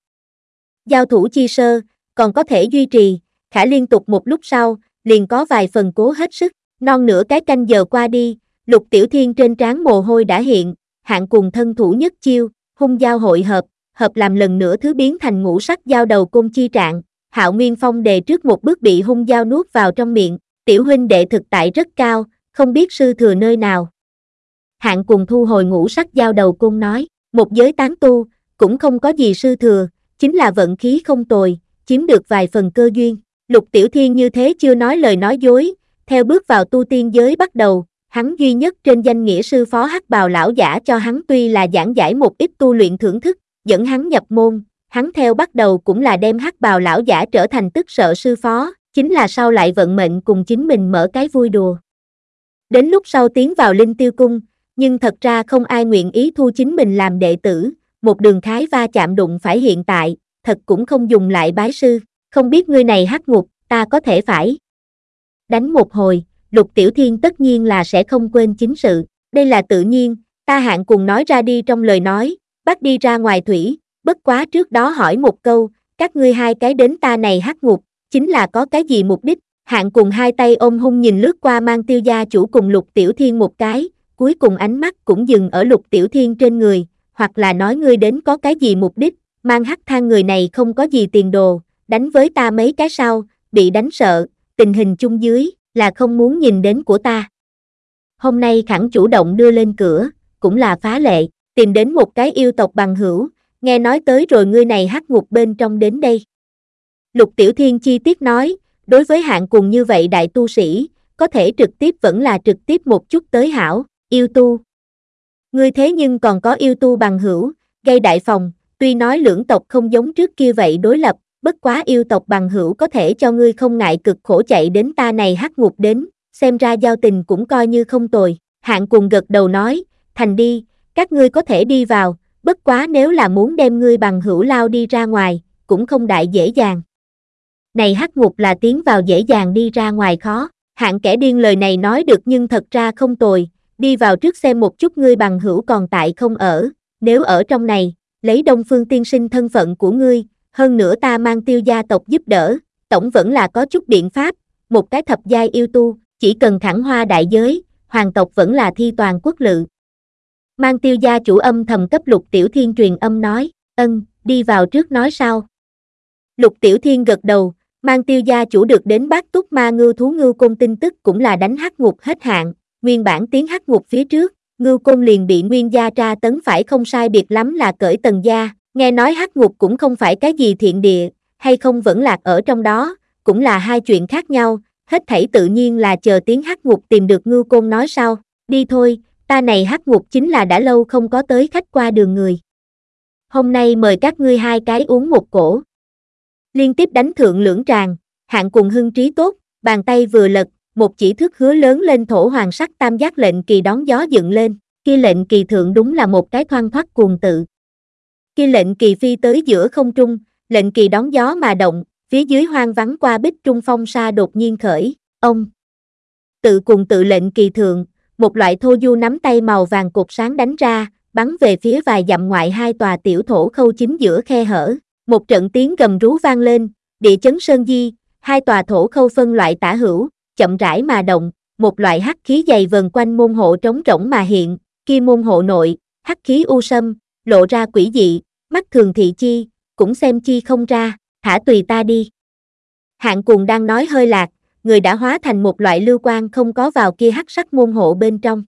Giao thủ chi sơ, còn có thể duy trì, khả liên tục một lúc sau, liền có vài phần cố hết sức, non nửa cái canh giờ qua đi, lục tiểu thiên trên trán mồ hôi đã hiện, hạng cùng thân thủ nhất chiêu, hung giao hội hợp, hợp làm lần nữa thứ biến thành ngũ sắc giao đầu côn chi trạng, Hạo Nguyên Phong đề trước một bước bị hung giao nuốt vào trong miệng, tiểu huynh đệ thực tại rất cao, không biết sư thừa nơi nào. Hạng cùng thu hồi ngũ sắc giao đầu côn nói, một giới tán tu, cũng không có gì sư thừa, chính là vận khí không tồi, chiếm được vài phần cơ duyên. Lục Tiểu Thiên như thế chưa nói lời nói dối, theo bước vào tu tiên giới bắt đầu, hắn duy nhất trên danh nghĩa sư phó hắc bào lão giả cho hắn tuy là giảng giải một ít tu luyện thưởng thức, dẫn hắn nhập môn, hắn theo bắt đầu cũng là đem hắc bào lão giả trở thành tức sợ sư phó, chính là sau lại vận mệnh cùng chính mình mở cái vui đùa. Đến lúc sau tiến vào linh tiêu cung, nhưng thật ra không ai nguyện ý thu chính mình làm đệ tử, một đường thái va chạm đụng phải hiện tại, thật cũng không dùng lại bái sư, không biết ngươi này hắc ngục, ta có thể phải. Đánh một hồi, Lục Tiểu Thiên tất nhiên là sẽ không quên chính sự, đây là tự nhiên, ta hạng cùng nói ra đi trong lời nói, bắt đi ra ngoài thủy, bất quá trước đó hỏi một câu, các ngươi hai cái đến ta này hắc ngục, chính là có cái gì mục đích, hạng cùng hai tay ôm hung nhìn lướt qua mang tiêu gia chủ cùng Lục Tiểu Thiên một cái, cuối cùng ánh mắt cũng dừng ở Lục Tiểu Thiên trên người, hoặc là nói ngươi đến có cái gì mục đích, mang hắc thang người này không có gì tiền đồ, đánh với ta mấy cái sau, bị đánh sợ, tình hình chung dưới, là không muốn nhìn đến của ta. Hôm nay khẳng chủ động đưa lên cửa, cũng là phá lệ, tìm đến một cái yêu tộc bằng hữu, nghe nói tới rồi ngươi này hắc ngục bên trong đến đây. Lục Tiểu Thiên chi tiết nói, đối với hạng cùng như vậy đại tu sĩ, có thể trực tiếp vẫn là trực tiếp một chút tới hảo, yêu tu. Ngươi thế nhưng còn có yêu tu bằng hữu, gây đại phòng, tuy nói lưỡng tộc không giống trước kia vậy đối lập, bất quá yêu tộc bằng hữu có thể cho ngươi không ngại cực khổ chạy đến ta này hắc ngục đến, xem ra giao tình cũng coi như không tồi. Hạng cùng gật đầu nói, thành đi, các ngươi có thể đi vào, bất quá nếu là muốn đem ngươi bằng hữu lao đi ra ngoài, cũng không đại dễ dàng. Này hắc ngục là tiến vào dễ dàng đi ra ngoài khó, hạng kẻ điên lời này nói được nhưng thật ra không tồi, đi vào trước xem một chút ngươi bằng hữu còn tại không ở, nếu ở trong này, lấy đông phương tiên sinh thân phận của ngươi, hơn nữa ta mang tiêu gia tộc giúp đỡ, tổng vẫn là có chút biện pháp, một cái thập giai yêu tu, chỉ cần thẳng hoa đại giới, hoàng tộc vẫn là thi toàn quốc lự. Mang tiêu gia chủ âm thầm cấp lục tiểu thiên truyền âm nói, ân, đi vào trước nói sao. Lục tiểu thiên gật đầu, mang tiêu gia chủ được đến bát túc ma ngưu thú ngưu côn tin tức cũng là đánh hắc ngục hết hạn, nguyên bản tiếng hắc ngục phía trước, ngưu côn liền bị nguyên gia tra tấn phải không sai biệt lắm là cởi tầng gia, nghe nói hắc ngục cũng không phải cái gì thiện địa, hay không vẫn lạc ở trong đó, cũng là hai chuyện khác nhau, hết thảy tự nhiên là chờ tiếng hắc ngục tìm được ngưu côn nói sao, đi thôi, ta này hắc ngục chính là đã lâu không có tới khách qua đường người. Hôm nay mời các ngươi hai cái uống một cổ. Liên tiếp đánh thượng lưỡng tràng, hạng cùng hưng trí tốt, bàn tay vừa lật, một chỉ thức hứa lớn lên thổ hoàng sắc tam giác lệnh kỳ đón gió dựng lên, kia lệnh kỳ thượng đúng là một cái thoang thoát cuồng tự khi lệnh kỳ phi tới giữa không trung, lệnh kỳ đón gió mà động, phía dưới hoang vắng qua bích trung phong sa đột nhiên khởi, ông. Tự cùng tự lệnh kỳ thượng, một loại thô du nắm tay màu vàng cột sáng đánh ra, bắn về phía vài dặm ngoại hai tòa tiểu thổ khâu chính giữa khe hở. Một trận tiếng gầm rú vang lên, địa chấn sơn di, hai tòa thổ khâu phân loại tả hữu, chậm rãi mà động, một loại hắc khí dày vần quanh môn hộ trống rỗng mà hiện, kia môn hộ nội, hắc khí u sâm, lộ ra quỷ dị, mắt thường thị chi, cũng xem chi không ra, thả tùy ta đi. Hạng cùng đang nói hơi lạc, người đã hóa thành một loại lưu quan không có vào kia hắc sắc môn hộ bên trong.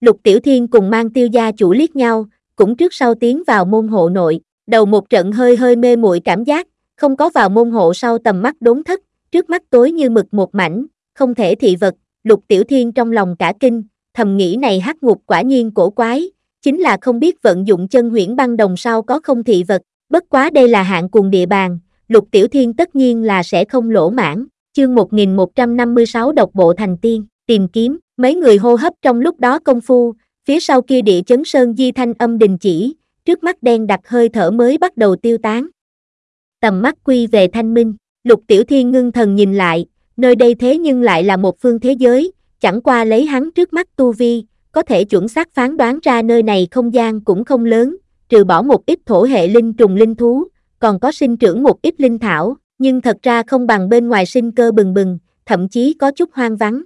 Lục Tiểu Thiên cùng mang tiêu gia chủ liếc nhau, cũng trước sau tiến vào môn hộ nội, đầu một trận hơi hơi mê muội cảm giác, không có vào môn hộ sau tầm mắt đốn thất, trước mắt tối như mực một mảnh, không thể thị vật, Lục Tiểu Thiên trong lòng cả kinh, thầm nghĩ này hắc ngục quả nhiên cổ quái, chính là không biết vận dụng chân huyễn băng đồng sau có không thị vật, bất quá đây là hạng cùng địa bàn, Lục Tiểu Thiên tất nhiên là sẽ không lỗ mãn, chương 1156 độc bộ thành tiên, tìm kiếm, mấy người hô hấp trong lúc đó công phu, phía sau kia địa chấn sơn di thanh âm đình chỉ, trước mắt đen đặc hơi thở mới bắt đầu tiêu tán. Tầm mắt quy về thanh minh, lục tiểu thiên ngưng thần nhìn lại, nơi đây thế nhưng lại là một phương thế giới, chẳng qua lấy hắn trước mắt tu vi, có thể chuẩn xác phán đoán ra nơi này không gian cũng không lớn, trừ bỏ một ít thổ hệ linh trùng linh thú, còn có sinh trưởng một ít linh thảo, nhưng thật ra không bằng bên ngoài sinh cơ bừng bừng, thậm chí có chút hoang vắng.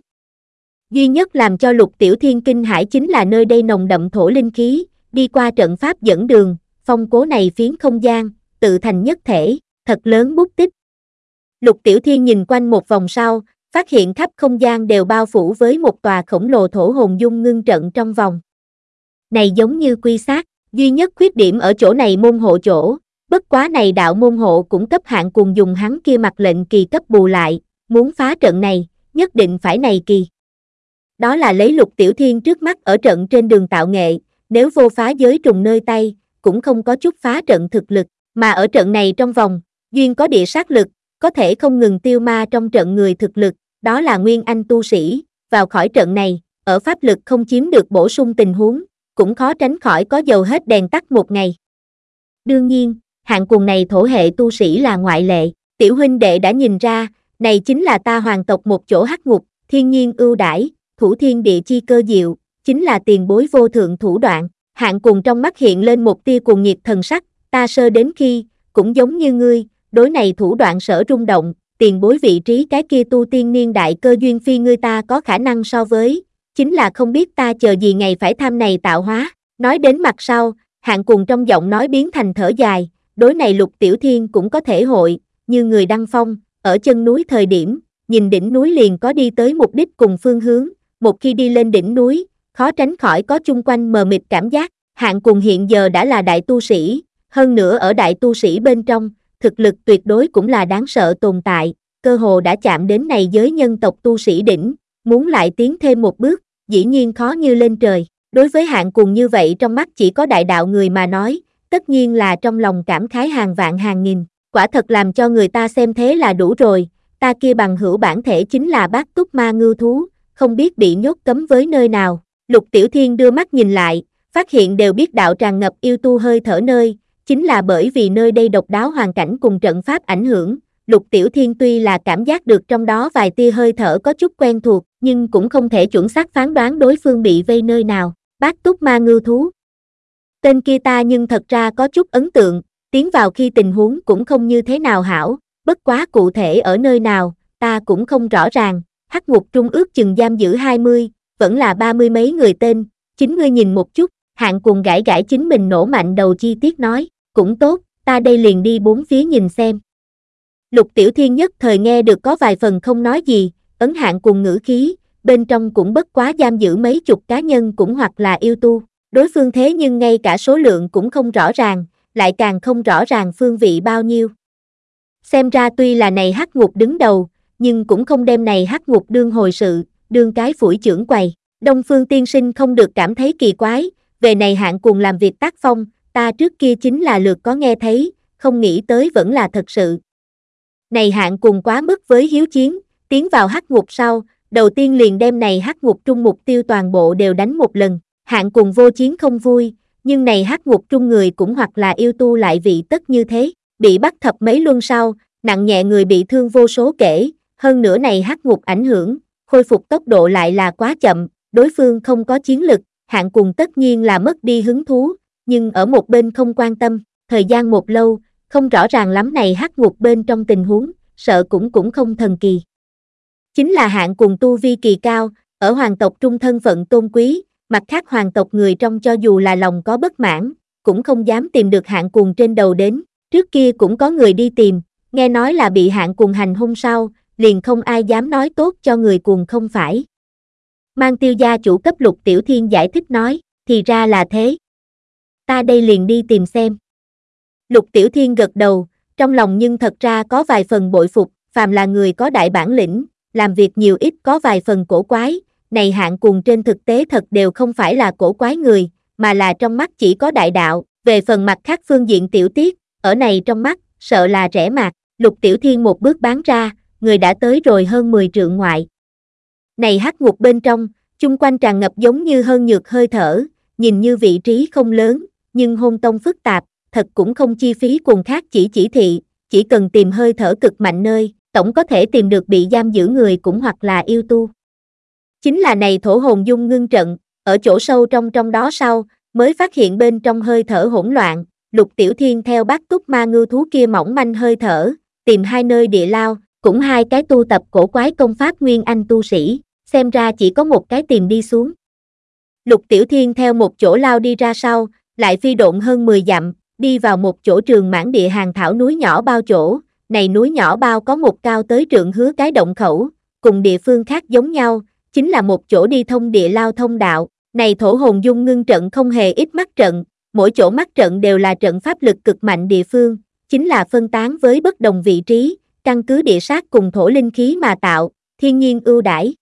Duy nhất làm cho lục tiểu thiên kinh hải chính là nơi đây nồng đậm thổ linh khí, đi qua trận pháp dẫn đường, phong cố này phiến không gian, tự thành nhất thể, thật lớn bút tích. Lục tiểu thiên nhìn quanh một vòng sau, phát hiện khắp không gian đều bao phủ với một tòa khổng lồ thổ hồn dung ngưng trận trong vòng. Này giống như quy sát, duy nhất khuyết điểm ở chỗ này môn hộ chỗ, Bất quá này đạo môn hộ cũng cấp hạng cùng dùng hắn kia mặt lệnh kỳ cấp bù lại, muốn phá trận này, nhất định phải này kỳ. Đó là lấy lục tiểu thiên trước mắt ở trận trên đường tạo nghệ, nếu vô phá giới trùng nơi tay, cũng không có chút phá trận thực lực, mà ở trận này trong vòng, duyên có địa sát lực, có thể không ngừng tiêu ma trong trận người thực lực, đó là nguyên anh tu sĩ, vào khỏi trận này, ở pháp lực không chiếm được bổ sung tình huống, cũng khó tránh khỏi có dầu hết đèn tắt một ngày. Đương nhiên, hạng cùng này thổ hệ tu sĩ là ngoại lệ, tiểu huynh đệ đã nhìn ra, này chính là ta hoàng tộc một chỗ hắc ngục, thiên nhiên ưu đãi, thủ thiên địa chi cơ diệu, chính là tiền bối vô thượng thủ đoạn, hạng cùng trong mắt hiện lên một tia cuồng nhiệt thần sắc, ta sơ đến khi, cũng giống như ngươi, đối này thủ đoạn sở rung động, tiền bối vị trí cái kia tu tiên niên đại cơ duyên phi ngươi ta có khả năng so với, chính là không biết ta chờ gì ngày phải tham này tạo hóa, nói đến mặt sau, hạng cùng trong giọng nói biến thành thở dài, đối này lục tiểu thiên cũng có thể hội, như người đăng phong, ở chân núi thời điểm, nhìn đỉnh núi liền có đi tới mục đích cùng phương hướng, một khi đi lên đỉnh núi, khó tránh khỏi có chung quanh mờ mịt cảm giác, hạng cùng hiện giờ đã là đại tu sĩ, hơn nữa ở đại tu sĩ bên trong, thực lực tuyệt đối cũng là đáng sợ tồn tại, cơ hồ đã chạm đến này giới nhân tộc tu sĩ đỉnh, muốn lại tiến thêm một bước, dĩ nhiên khó như lên trời. Đối với hạng cùng như vậy trong mắt chỉ có đại đạo người mà nói, tất nhiên là trong lòng cảm khái hàng vạn hàng nghìn, quả thật làm cho người ta xem thế là đủ rồi, ta kia bằng hữu bản thể chính là bác túc ma ngư thú, không biết bị nhốt cấm với nơi nào. Lục Tiểu Thiên đưa mắt nhìn lại, phát hiện đều biết đạo tràn ngập yêu tu hơi thở nơi, chính là bởi vì nơi đây độc đáo hoàn cảnh cùng trận pháp ảnh hưởng. Lục Tiểu Thiên tuy là cảm giác được trong đó vài tia hơi thở có chút quen thuộc, nhưng cũng không thể chuẩn xác phán đoán đối phương bị vây nơi nào. Bác túc ma ngư thú. Tên kia ta nhưng thật ra có chút ấn tượng, tiến vào khi tình huống cũng không như thế nào hảo, bất quá cụ thể ở nơi nào, ta cũng không rõ ràng, hắc ngục trung ước chừng giam giữ 20, vẫn là ba mươi mấy người tên, chính ngươi nhìn một chút, hạng cùng gãi gãi chính mình nổ mạnh đầu chi tiết nói, cũng tốt, ta đây liền đi bốn phía nhìn xem. Lục tiểu thiên nhất thời nghe được có vài phần không nói gì, ấn hạng cùng ngữ khí, bên trong cũng bất quá giam giữ mấy chục cá nhân cũng hoặc là yêu tu, đối phương thế nhưng ngay cả số lượng cũng không rõ ràng, lại càng không rõ ràng phương vị bao nhiêu. Xem ra tuy là này hắc ngục đứng đầu, nhưng cũng không đem này hắc ngục đương hồi sự, đương cái phủi trưởng quầy. Đông Phương tiên sinh không được cảm thấy kỳ quái, về này hạng cùng làm việc tác phong, ta trước kia chính là lượt có nghe thấy, không nghĩ tới vẫn là thật sự. Này hạng cùng quá mức với hiếu chiến, tiến vào hắc ngục sau, đầu tiên liền đem này hắc ngục trung mục tiêu toàn bộ đều đánh một lần, hạng cùng vô chiến không vui, nhưng này hắc ngục trung người cũng hoặc là yêu tu lại vị tất như thế, bị bắt thập mấy luân sau, nặng nhẹ người bị thương vô số kể, hơn nữa này hắc ngục ảnh hưởng, khôi phục tốc độ lại là quá chậm, đối phương không có chiến lực, hạng cùng tất nhiên là mất đi hứng thú, nhưng ở một bên không quan tâm, thời gian một lâu, không rõ ràng lắm này hắc ngục bên trong tình huống, sợ cũng cũng không thần kỳ. Chính là hạng cùng tu vi kỳ cao, ở hoàng tộc trung thân phận tôn quý, mặt khác hoàng tộc người trong cho dù là lòng có bất mãn, cũng không dám tìm được hạng cùng trên đầu đến, trước kia cũng có người đi tìm, nghe nói là bị hạng cùng hành hung sau, liền không ai dám nói tốt cho người cuồng không phải. Mang tiêu gia chủ cấp lục tiểu thiên giải thích nói, thì ra là thế. Ta đây liền đi tìm xem. Lục tiểu thiên gật đầu, trong lòng nhưng thật ra có vài phần bội phục, phàm là người có đại bản lĩnh, làm việc nhiều ít có vài phần cổ quái, này hạng cùng trên thực tế thật đều không phải là cổ quái người, mà là trong mắt chỉ có đại đạo, về phần mặt khác phương diện tiểu tiết, ở này trong mắt, sợ là rẻ mạt, lục tiểu thiên một bước bán ra, người đã tới rồi hơn 10 trượng ngoại. Này hắc ngục bên trong, chung quanh tràn ngập giống như hơn nhược hơi thở, nhìn như vị trí không lớn, nhưng hôn tông phức tạp, thật cũng không chi phí cùng khác chỉ chỉ thị, chỉ cần tìm hơi thở cực mạnh nơi, tổng có thể tìm được bị giam giữ người cũng hoặc là yêu tu. Chính là này thổ hồn dung ngưng trận, ở chỗ sâu trong trong đó sau, mới phát hiện bên trong hơi thở hỗn loạn, lục tiểu thiên theo bát túc ma ngư thú kia mỏng manh hơi thở, tìm hai nơi địa lao, cũng hai cái tu tập cổ quái công pháp nguyên anh tu sĩ, xem ra chỉ có một cái tìm đi xuống. Lục Tiểu Thiên theo một chỗ lao đi ra sau, lại phi độn hơn 10 dặm, đi vào một chỗ trường mãn địa hàng thảo núi nhỏ bao chỗ, này núi nhỏ bao có một cao tới trượng hứa cái động khẩu, cùng địa phương khác giống nhau, chính là một chỗ đi thông địa lao thông đạo, này thổ hồn dung ngưng trận không hề ít mắt trận, mỗi chỗ mắt trận đều là trận pháp lực cực mạnh địa phương, chính là phân tán với bất đồng vị trí, căn cứ địa sát cùng thổ linh khí mà tạo, thiên nhiên ưu đãi.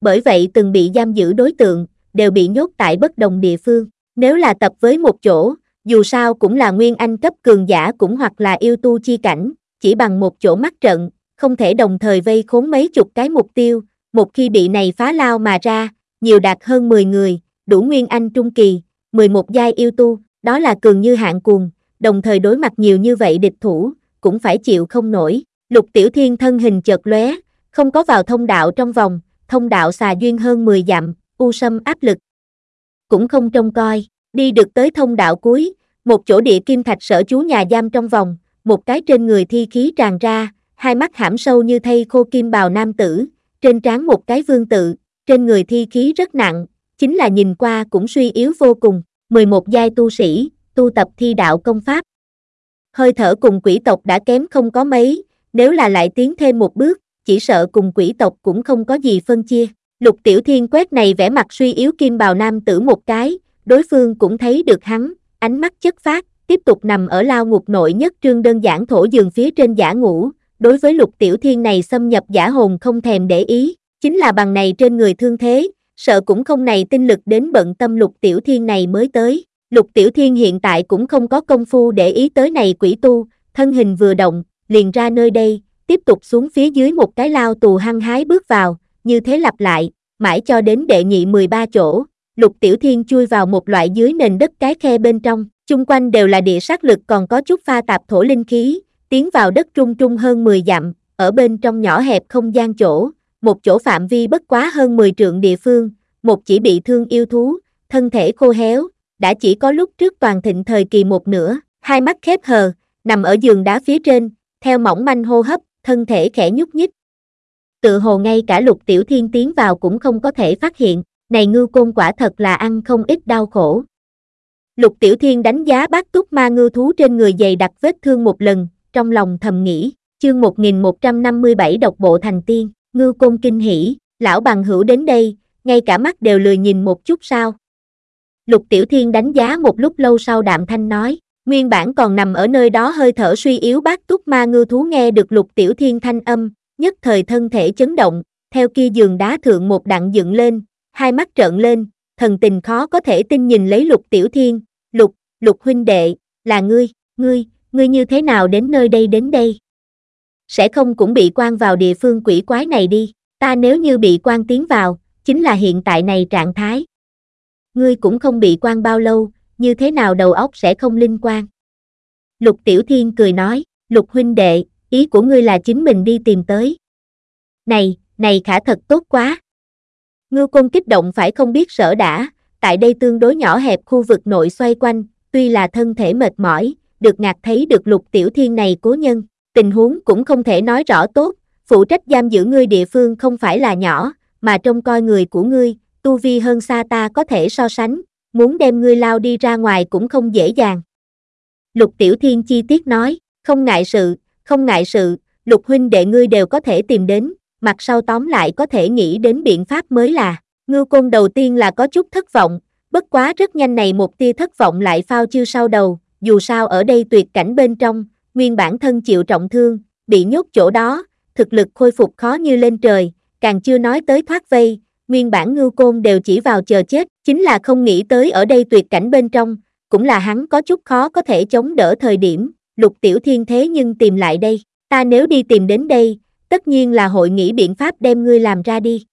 Bởi vậy từng bị giam giữ đối tượng, đều bị nhốt tại bất đồng địa phương. Nếu là tập với một chỗ, dù sao cũng là nguyên anh cấp cường giả cũng hoặc là yêu tu chi cảnh, chỉ bằng một chỗ mắt trận, không thể đồng thời vây khốn mấy chục cái mục tiêu, một khi bị này phá lao mà ra, nhiều đạt hơn 10 người, đủ nguyên anh trung kỳ, 11 giai yêu tu, đó là cường như hạng cuồng, đồng thời đối mặt nhiều như vậy địch thủ, cũng phải chịu không nổi. Lục Tiểu Thiên thân hình chợt lóe, không có vào thông đạo trong vòng, thông đạo xà duyên hơn 10 dặm, u sâm áp lực. Cũng không trông coi, đi được tới thông đạo cuối, một chỗ địa kim thạch sở chú nhà giam trong vòng, một cái trên người thi khí tràn ra, hai mắt hãm sâu như thây khô kim bào nam tử, trên trán một cái vương tự, trên người thi khí rất nặng, chính là nhìn qua cũng suy yếu vô cùng, 11 giai tu sĩ, tu tập thi đạo công pháp. hơi thở cùng quỷ tộc đã kém không có mấy, nếu là lại tiến thêm một bước, chỉ sợ cùng quỷ tộc cũng không có gì phân chia. Lục Tiểu Thiên quét này vẻ mặt suy yếu kim bào nam tử một cái, đối phương cũng thấy được hắn, ánh mắt chất phát, tiếp tục nằm ở lao ngục nội nhất trương đơn giản thổ giường phía trên giả ngủ, đối với Lục Tiểu Thiên này xâm nhập giả hồn không thèm để ý, chính là bằng này trên người thương thế, sợ cũng không này tinh lực đến bận tâm Lục Tiểu Thiên này mới tới. Lục Tiểu Thiên hiện tại cũng không có công phu để ý tới này quỷ tu, thân hình vừa động, liền ra nơi đây, tiếp tục xuống phía dưới một cái lao tù hăng hái bước vào, như thế lặp lại, mãi cho đến đệ nhị 13 chỗ, Lục Tiểu Thiên chui vào một loại dưới nền đất cái khe bên trong, chung quanh đều là địa sát lực còn có chút pha tạp thổ linh khí, tiến vào đất trung trung hơn 10 dặm, ở bên trong nhỏ hẹp không gian chỗ, một chỗ phạm vi bất quá hơn 10 trượng địa phương, một chỉ bị thương yêu thú, thân thể khô héo, đã chỉ có lúc trước toàn thịnh thời kỳ một nửa, hai mắt khép hờ, nằm ở giường đá phía trên, theo mỏng manh hô hấp, thân thể khẽ nhúc nhích. Tự hồ ngay cả lục tiểu thiên tiến vào cũng không có thể phát hiện, này ngư côn quả thật là ăn không ít đau khổ. Lục tiểu thiên đánh giá bác túc ma ngư thú trên người dày đặt vết thương một lần, trong lòng thầm nghĩ, chương 1157 độc bộ thành tiên, ngư côn kinh hỉ, lão bằng hữu đến đây, ngay cả mắt đều lười nhìn một chút sao. Lục Tiểu Thiên đánh giá một lúc lâu sau đạm thanh nói, nguyên bản còn nằm ở nơi đó hơi thở suy yếu bác túc ma ngư thú nghe được Lục Tiểu Thiên thanh âm, nhất thời thân thể chấn động, theo kia giường đá thượng một đặng dựng lên, hai mắt trợn lên, thần tình khó có thể tin nhìn lấy Lục Tiểu Thiên, Lục, Lục huynh đệ, là ngươi, ngươi, ngươi như thế nào đến nơi đây đến đây? Sẽ không cũng bị quan vào địa phương quỷ quái này đi, ta nếu như bị quan tiến vào, chính là hiện tại này trạng thái. Ngươi cũng không bị quan bao lâu, như thế nào đầu óc sẽ không linh quan? Lục Tiểu Thiên cười nói, Lục huynh đệ, ý của ngươi là chính mình đi tìm tới. Này, này khả thật tốt quá. Ngư Côn kích động phải không biết sở đã, tại đây tương đối nhỏ hẹp khu vực nội xoay quanh, tuy là thân thể mệt mỏi, được ngạc thấy được lục tiểu thiên này cố nhân, tình huống cũng không thể nói rõ tốt, phụ trách giam giữ ngươi địa phương không phải là nhỏ, mà trông coi người của ngươi, tu vi hơn xa ta có thể so sánh, muốn đem ngươi lao đi ra ngoài cũng không dễ dàng. Lục Tiểu Thiên chi tiết nói, không ngại sự, không ngại sự, lục huynh đệ ngươi đều có thể tìm đến, mặt sau tóm lại có thể nghĩ đến biện pháp mới là, ngư côn đầu tiên là có chút thất vọng, bất quá rất nhanh này một tia thất vọng lại phao chưa sau đầu, dù sao ở đây tuyệt cảnh bên trong, nguyên bản thân chịu trọng thương, bị nhốt chỗ đó, thực lực khôi phục khó như lên trời, càng chưa nói tới thoát vây, nguyên bản ngưu côn đều chỉ vào chờ chết, chính là không nghĩ tới ở đây tuyệt cảnh bên trong, cũng là hắn có chút khó có thể chống đỡ thời điểm, lục tiểu thiên thế nhưng tìm lại đây, ta nếu đi tìm đến đây, tất nhiên là hội nghĩ biện pháp đem ngươi làm ra đi.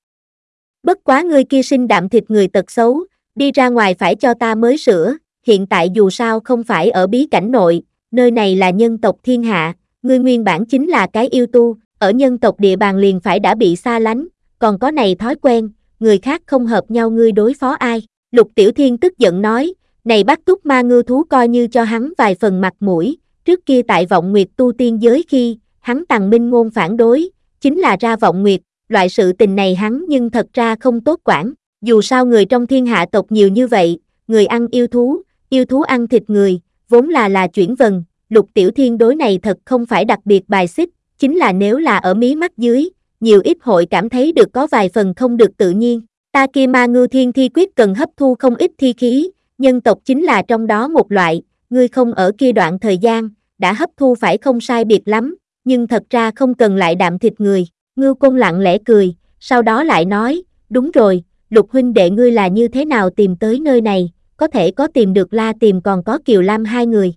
Bất quá ngươi kia sinh đạm thịt người tật xấu, đi ra ngoài phải cho ta mới sửa, hiện tại dù sao không phải ở bí cảnh nội, nơi này là nhân tộc thiên hạ, ngươi nguyên bản chính là cái yêu tu, ở nhân tộc địa bàn liền phải đã bị xa lánh, còn có này thói quen, người khác không hợp nhau ngươi đối phó ai. Lục Tiểu Thiên tức giận nói, này bắt túc ma ngư thú coi như cho hắn vài phần mặt mũi, trước kia tại vọng nguyệt tu tiên giới khi, hắn tàng minh ngôn phản đối, chính là ra vọng nguyệt, loại sự tình này hắn nhưng thật ra không tốt quản, dù sao người trong thiên hạ tộc nhiều như vậy, người ăn yêu thú, yêu thú ăn thịt người, vốn là là chuyển vần, lục tiểu thiên đối này thật không phải đặc biệt bài xích, chính là nếu là ở mí mắt dưới, nhiều ít hội cảm thấy được có vài phần không được tự nhiên. Ta kia ma ngư thiên thi quyết cần hấp thu không ít thi khí, nhân tộc chính là trong đó một loại, ngươi không ở kia đoạn thời gian, đã hấp thu phải không sai biệt lắm, nhưng thật ra không cần lại đạm thịt người. Ngưu Công lặng lẽ cười, sau đó lại nói, đúng rồi, lục huynh đệ ngươi là như thế nào tìm tới nơi này, có thể có tìm được La tìm còn có Kiều Lam hai người.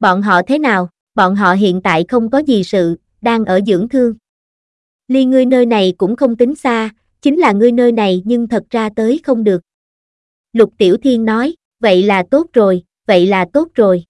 Bọn họ thế nào, bọn họ hiện tại không có gì sự, đang ở dưỡng thương. Ly ngươi nơi này cũng không tính xa, chính là ngươi nơi này nhưng thật ra tới không được. Lục Tiểu Thiên nói, vậy là tốt rồi, vậy là tốt rồi.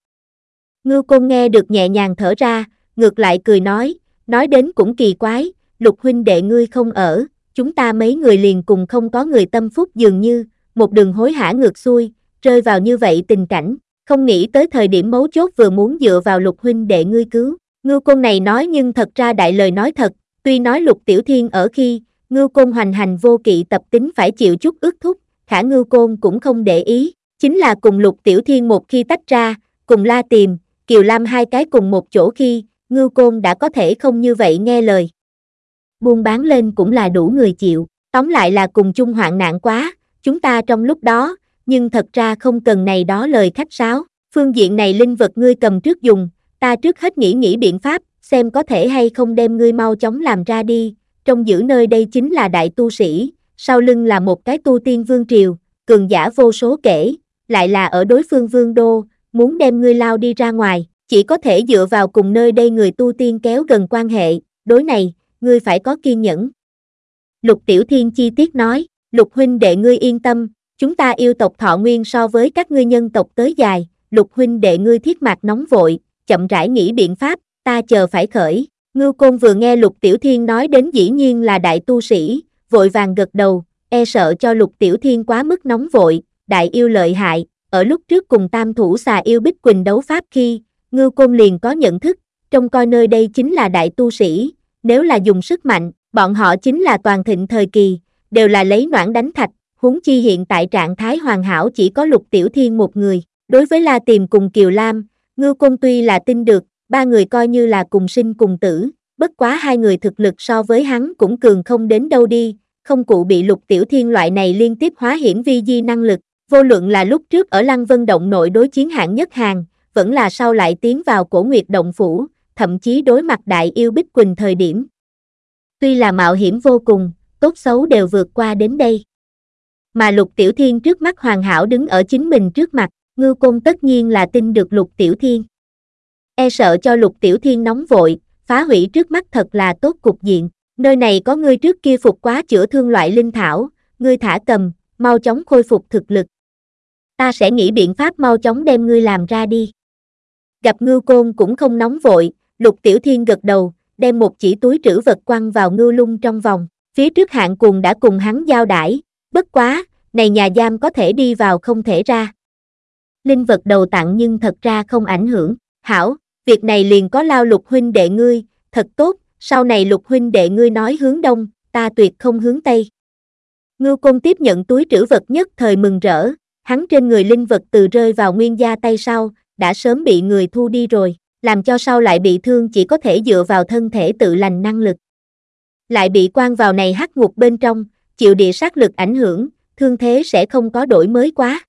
ngưu Côn nghe được nhẹ nhàng thở ra, ngược lại cười nói, nói đến cũng kỳ quái, lục huynh đệ ngươi không ở, chúng ta mấy người liền cùng không có người tâm phúc dường như, một đường hối hả ngược xuôi, rơi vào như vậy tình cảnh, không nghĩ tới thời điểm mấu chốt vừa muốn dựa vào lục huynh đệ ngươi cứu. Ngưu Côn này nói nhưng thật ra đại lời nói thật, tuy nói lục tiểu thiên ở khi, Ngưu Côn hoành hành vô kỵ tập tính phải chịu chút ước thúc, khả Ngưu Côn cũng không để ý, chính là cùng lục tiểu thiên một khi tách ra, cùng la tìm, Kiều Lam hai cái cùng một chỗ khi, ngưu côn đã có thể không như vậy nghe lời. Buôn bán lên cũng là đủ người chịu, tóm lại là cùng chung hoạn nạn quá, chúng ta trong lúc đó, nhưng thật ra không cần này đó lời khách sáo, phương diện này linh vật ngươi cầm trước dùng, ta trước hết nghĩ nghĩ biện pháp, xem có thể hay không đem ngươi mau chóng làm ra đi, trong giữ nơi đây chính là đại tu sĩ, sau lưng là một cái tu tiên vương triều, cường giả vô số kể, lại là ở đối phương vương đô, muốn đem ngươi lao đi ra ngoài, chỉ có thể dựa vào cùng nơi đây người tu tiên kéo gần quan hệ, đối này, ngươi phải có kiên nhẫn. Lục Tiểu Thiên chi tiết nói, Lục huynh đệ ngươi yên tâm, chúng ta yêu tộc thọ nguyên so với các ngươi nhân tộc tới dài, Lục huynh đệ ngươi thiết mạc nóng vội, chậm rãi nghĩ biện pháp, ta chờ phải khởi. Ngưu Côn vừa nghe Lục Tiểu Thiên nói đến dĩ nhiên là đại tu sĩ, vội vàng gật đầu, e sợ cho Lục Tiểu Thiên quá mức nóng vội, đại yêu lợi hại, ở lúc trước cùng tam thủ xà yêu Bích Quỳnh đấu pháp khi, ngư Côn liền có nhận thức, trông coi nơi đây chính là đại tu sĩ, nếu là dùng sức mạnh, bọn họ chính là toàn thịnh thời kỳ, đều là lấy noãn đánh thạch, huống chi hiện tại trạng thái hoàn hảo chỉ có Lục Tiểu Thiên một người. Đối với La Tìm cùng Kiều Lam, ngư Côn tuy là tin được, ba người coi như là cùng sinh cùng tử, bất quá hai người thực lực so với hắn cũng cường không đến đâu đi, không cụ bị lục tiểu thiên loại này liên tiếp hóa hiểm vi di năng lực, vô luận là lúc trước ở Lăng Vân Động nội đối chiến hạng nhất hàng, vẫn là sau lại tiến vào cổ nguyệt động phủ, thậm chí đối mặt đại yêu Bích Quỳnh thời điểm. Tuy là mạo hiểm vô cùng, tốt xấu đều vượt qua đến đây. Mà lục tiểu thiên trước mắt hoàn hảo đứng ở chính mình trước mặt, ngư công tất nhiên là tin được lục tiểu thiên. E sợ cho lục tiểu thiên nóng vội, phá hủy trước mắt thật là tốt cục diện, nơi này có ngươi trước kia phục quá chữa thương loại linh thảo, ngươi thả cầm, mau chóng khôi phục thực lực. Ta sẽ nghĩ biện pháp mau chóng đem ngươi làm ra đi. Gặp ngưu côn cũng không nóng vội, lục tiểu thiên gật đầu, đem một chỉ túi trữ vật quăng vào ngưu lung trong vòng, phía trước hạng cùng đã cùng hắn giao đãi, bất quá, này nhà giam có thể đi vào không thể ra. Linh vật đầu tặng nhưng thật ra không ảnh hưởng, hảo, việc này liền có lao lục huynh đệ ngươi, thật tốt, sau này lục huynh đệ ngươi nói hướng đông, ta tuyệt không hướng tây. Ngưu Côn tiếp nhận túi trữ vật nhất thời mừng rỡ, hắn trên người linh vật từ rơi vào nguyên gia tay sau, đã sớm bị người thu đi rồi, làm cho sau lại bị thương chỉ có thể dựa vào thân thể tự lành năng lực. Lại bị quan vào này hắc ngục bên trong, chịu địa sát lực ảnh hưởng, thương thế sẽ không có đổi mới quá.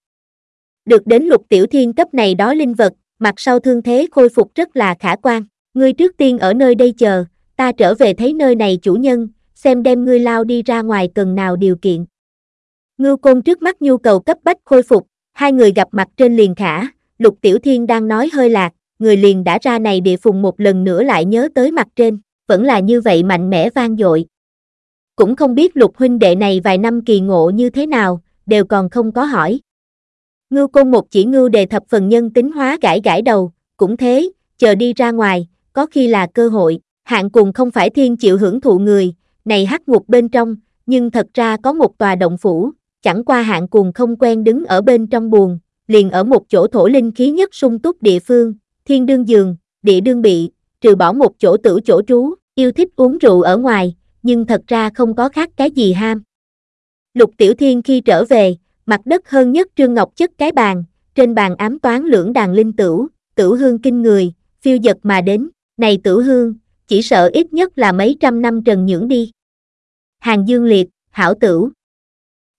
Được đến lục tiểu thiên cấp này đó linh vật, mặt sau thương thế khôi phục rất là khả quan. Ngươi trước tiên ở nơi đây chờ, ta trở về thấy nơi này chủ nhân, xem đem ngươi lao đi ra ngoài cần nào điều kiện. Ngưu Côn trước mắt nhu cầu cấp bách khôi phục, hai người gặp mặt trên liền khả, Lục Tiểu Thiên đang nói hơi lạc, người liền đã ra này địa phùng một lần nữa lại nhớ tới mặt trên, vẫn là như vậy mạnh mẽ vang dội. Cũng không biết Lục huynh đệ này vài năm kỳ ngộ như thế nào, đều còn không có hỏi. Ngưu Côn một chỉ ngưu đề thập phần nhân tính hóa gãi gãi đầu, cũng thế, chờ đi ra ngoài, có khi là cơ hội, hạng cùng không phải thiên chịu hưởng thụ người, này hắc ngục bên trong, nhưng thật ra có một tòa động phủ, chẳng qua hạng cuồng không quen đứng ở bên trong buồn, liền ở một chỗ thổ linh khí nhất sung túc địa phương, thiên đương giường, địa đương bị, trừ bỏ một chỗ tử chỗ trú, yêu thích uống rượu ở ngoài, nhưng thật ra không có khác cái gì ham. Lục Tiểu Thiên khi trở về, mặt đất hơn nhất Trương Ngọc chất cái bàn, trên bàn ám toán lưỡng đàn linh tửu, tử hương kinh người, phiêu giật mà đến, này tử hương, chỉ sợ ít nhất là mấy trăm năm trần nhưỡng đi. Hàng dương liệt, hảo tửu.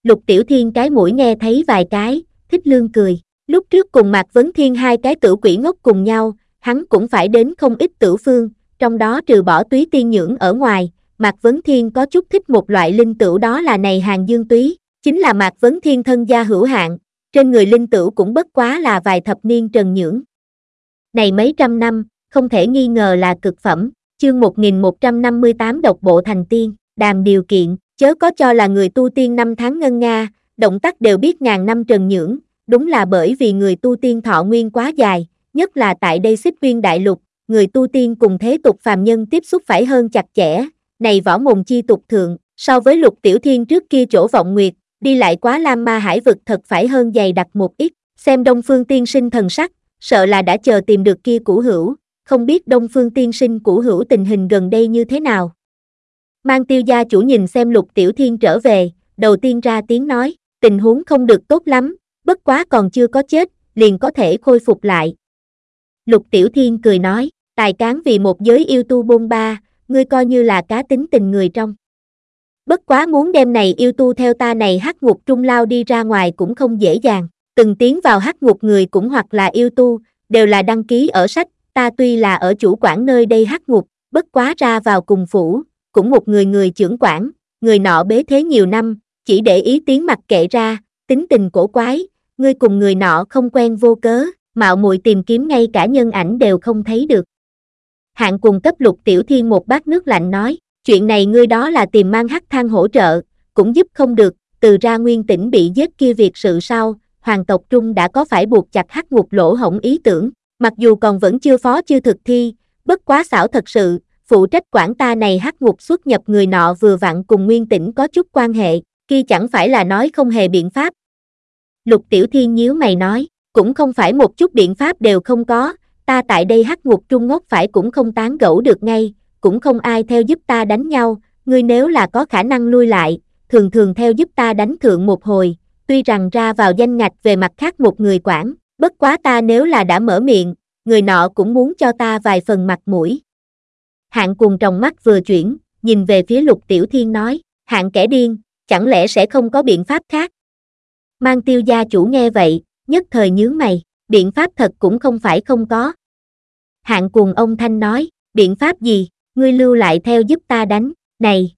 Lục tiểu thiên cái mũi nghe thấy vài cái, thích lương cười. Lúc trước cùng Mạc Vấn Thiên hai cái tử quỷ ngốc cùng nhau, hắn cũng phải đến không ít tử phương, trong đó trừ bỏ túy tiên nhưỡng ở ngoài, Mạc Vấn Thiên có chút thích một loại linh tửu đó là này hàng dương túy, chính là Mạc Vấn Thiên thân gia hữu hạn, trên người linh tửu cũng bất quá là vài thập niên trần nhưỡng. Này mấy trăm năm, không thể nghi ngờ là cực phẩm, chương 1158 độc bộ thành tiên, đàm điều kiện, chớ có cho là người tu tiên năm tháng ngân nga, động tác đều biết ngàn năm trần nhưỡng, đúng là bởi vì người tu tiên thọ nguyên quá dài, nhất là tại đây xích viên đại lục, người tu tiên cùng thế tục phàm nhân tiếp xúc phải hơn chặt chẽ, này võ mồm chi tục thượng, so với lục tiểu thiên trước kia chỗ vọng nguyệt, đi lại quá lam ma hải vực thật phải hơn dày đặc một ít, xem đông phương tiên sinh thần sắc, sợ là đã chờ tìm được kia cũ hữu, không biết đông phương tiên sinh cũ hữu tình hình gần đây như thế nào. Mang tiêu gia chủ nhìn xem lục tiểu thiên trở về, đầu tiên ra tiếng nói, tình huống không được tốt lắm, bất quá còn chưa có chết, liền có thể khôi phục lại. Lục Tiểu Thiên cười nói, tài cán vì một giới yêu tu bôn ba, ngươi coi như là cá tính tình người trong. Bất quá muốn đem này yêu tu theo ta này hắc ngục trung lao đi ra ngoài cũng không dễ dàng, từng tiến vào hắc ngục người cũng hoặc là yêu tu, đều là đăng ký ở sách, ta tuy là ở chủ quản nơi đây hắc ngục, bất quá ra vào cùng phủ, cũng một người người trưởng quản, người nọ bế thế nhiều năm, chỉ để ý tiếng mặt kệ ra, tính tình cổ quái, ngươi cùng người nọ không quen vô cớ, mạo muội tìm kiếm ngay cả nhân ảnh đều không thấy được. Hạng cùng cấp lục tiểu thiên một bát nước lạnh nói, chuyện này ngươi đó là tìm mang hắc thang hỗ trợ, cũng giúp không được, từ ra nguyên tỉnh bị giết kia việc sự sau, hoàng tộc trung đã có phải buộc chặt hắc ngục lỗ hổng ý tưởng, mặc dù còn vẫn chưa phó chưa thực thi, bất quá xảo thật sự, phụ trách quản ta này hắc ngục xuất nhập người nọ vừa vặn cùng nguyên tỉnh có chút quan hệ, kia chẳng phải là nói không hề biện pháp. Lục Tiểu Thiên nhíu mày nói, cũng không phải một chút biện pháp đều không có, ta tại đây hắc ngục trung ngốc phải cũng không tán gẫu được ngay, cũng không ai theo giúp ta đánh nhau, ngươi nếu là có khả năng lui lại, thường thường theo giúp ta đánh thượng một hồi, tuy rằng ra vào danh ngạch về mặt khác một người quản, bất quá ta nếu là đã mở miệng, người nọ cũng muốn cho ta vài phần mặt mũi. Hạng cùng trong mắt vừa chuyển, nhìn về phía lục tiểu thiên nói, hạng kẻ điên, chẳng lẽ sẽ không có biện pháp khác? Mang tiêu gia chủ nghe vậy, nhất thời nhướng mày, biện pháp thật cũng không phải không có. Hạng cùng ông Thanh nói, biện pháp gì, ngươi lưu lại theo giúp ta đánh, này.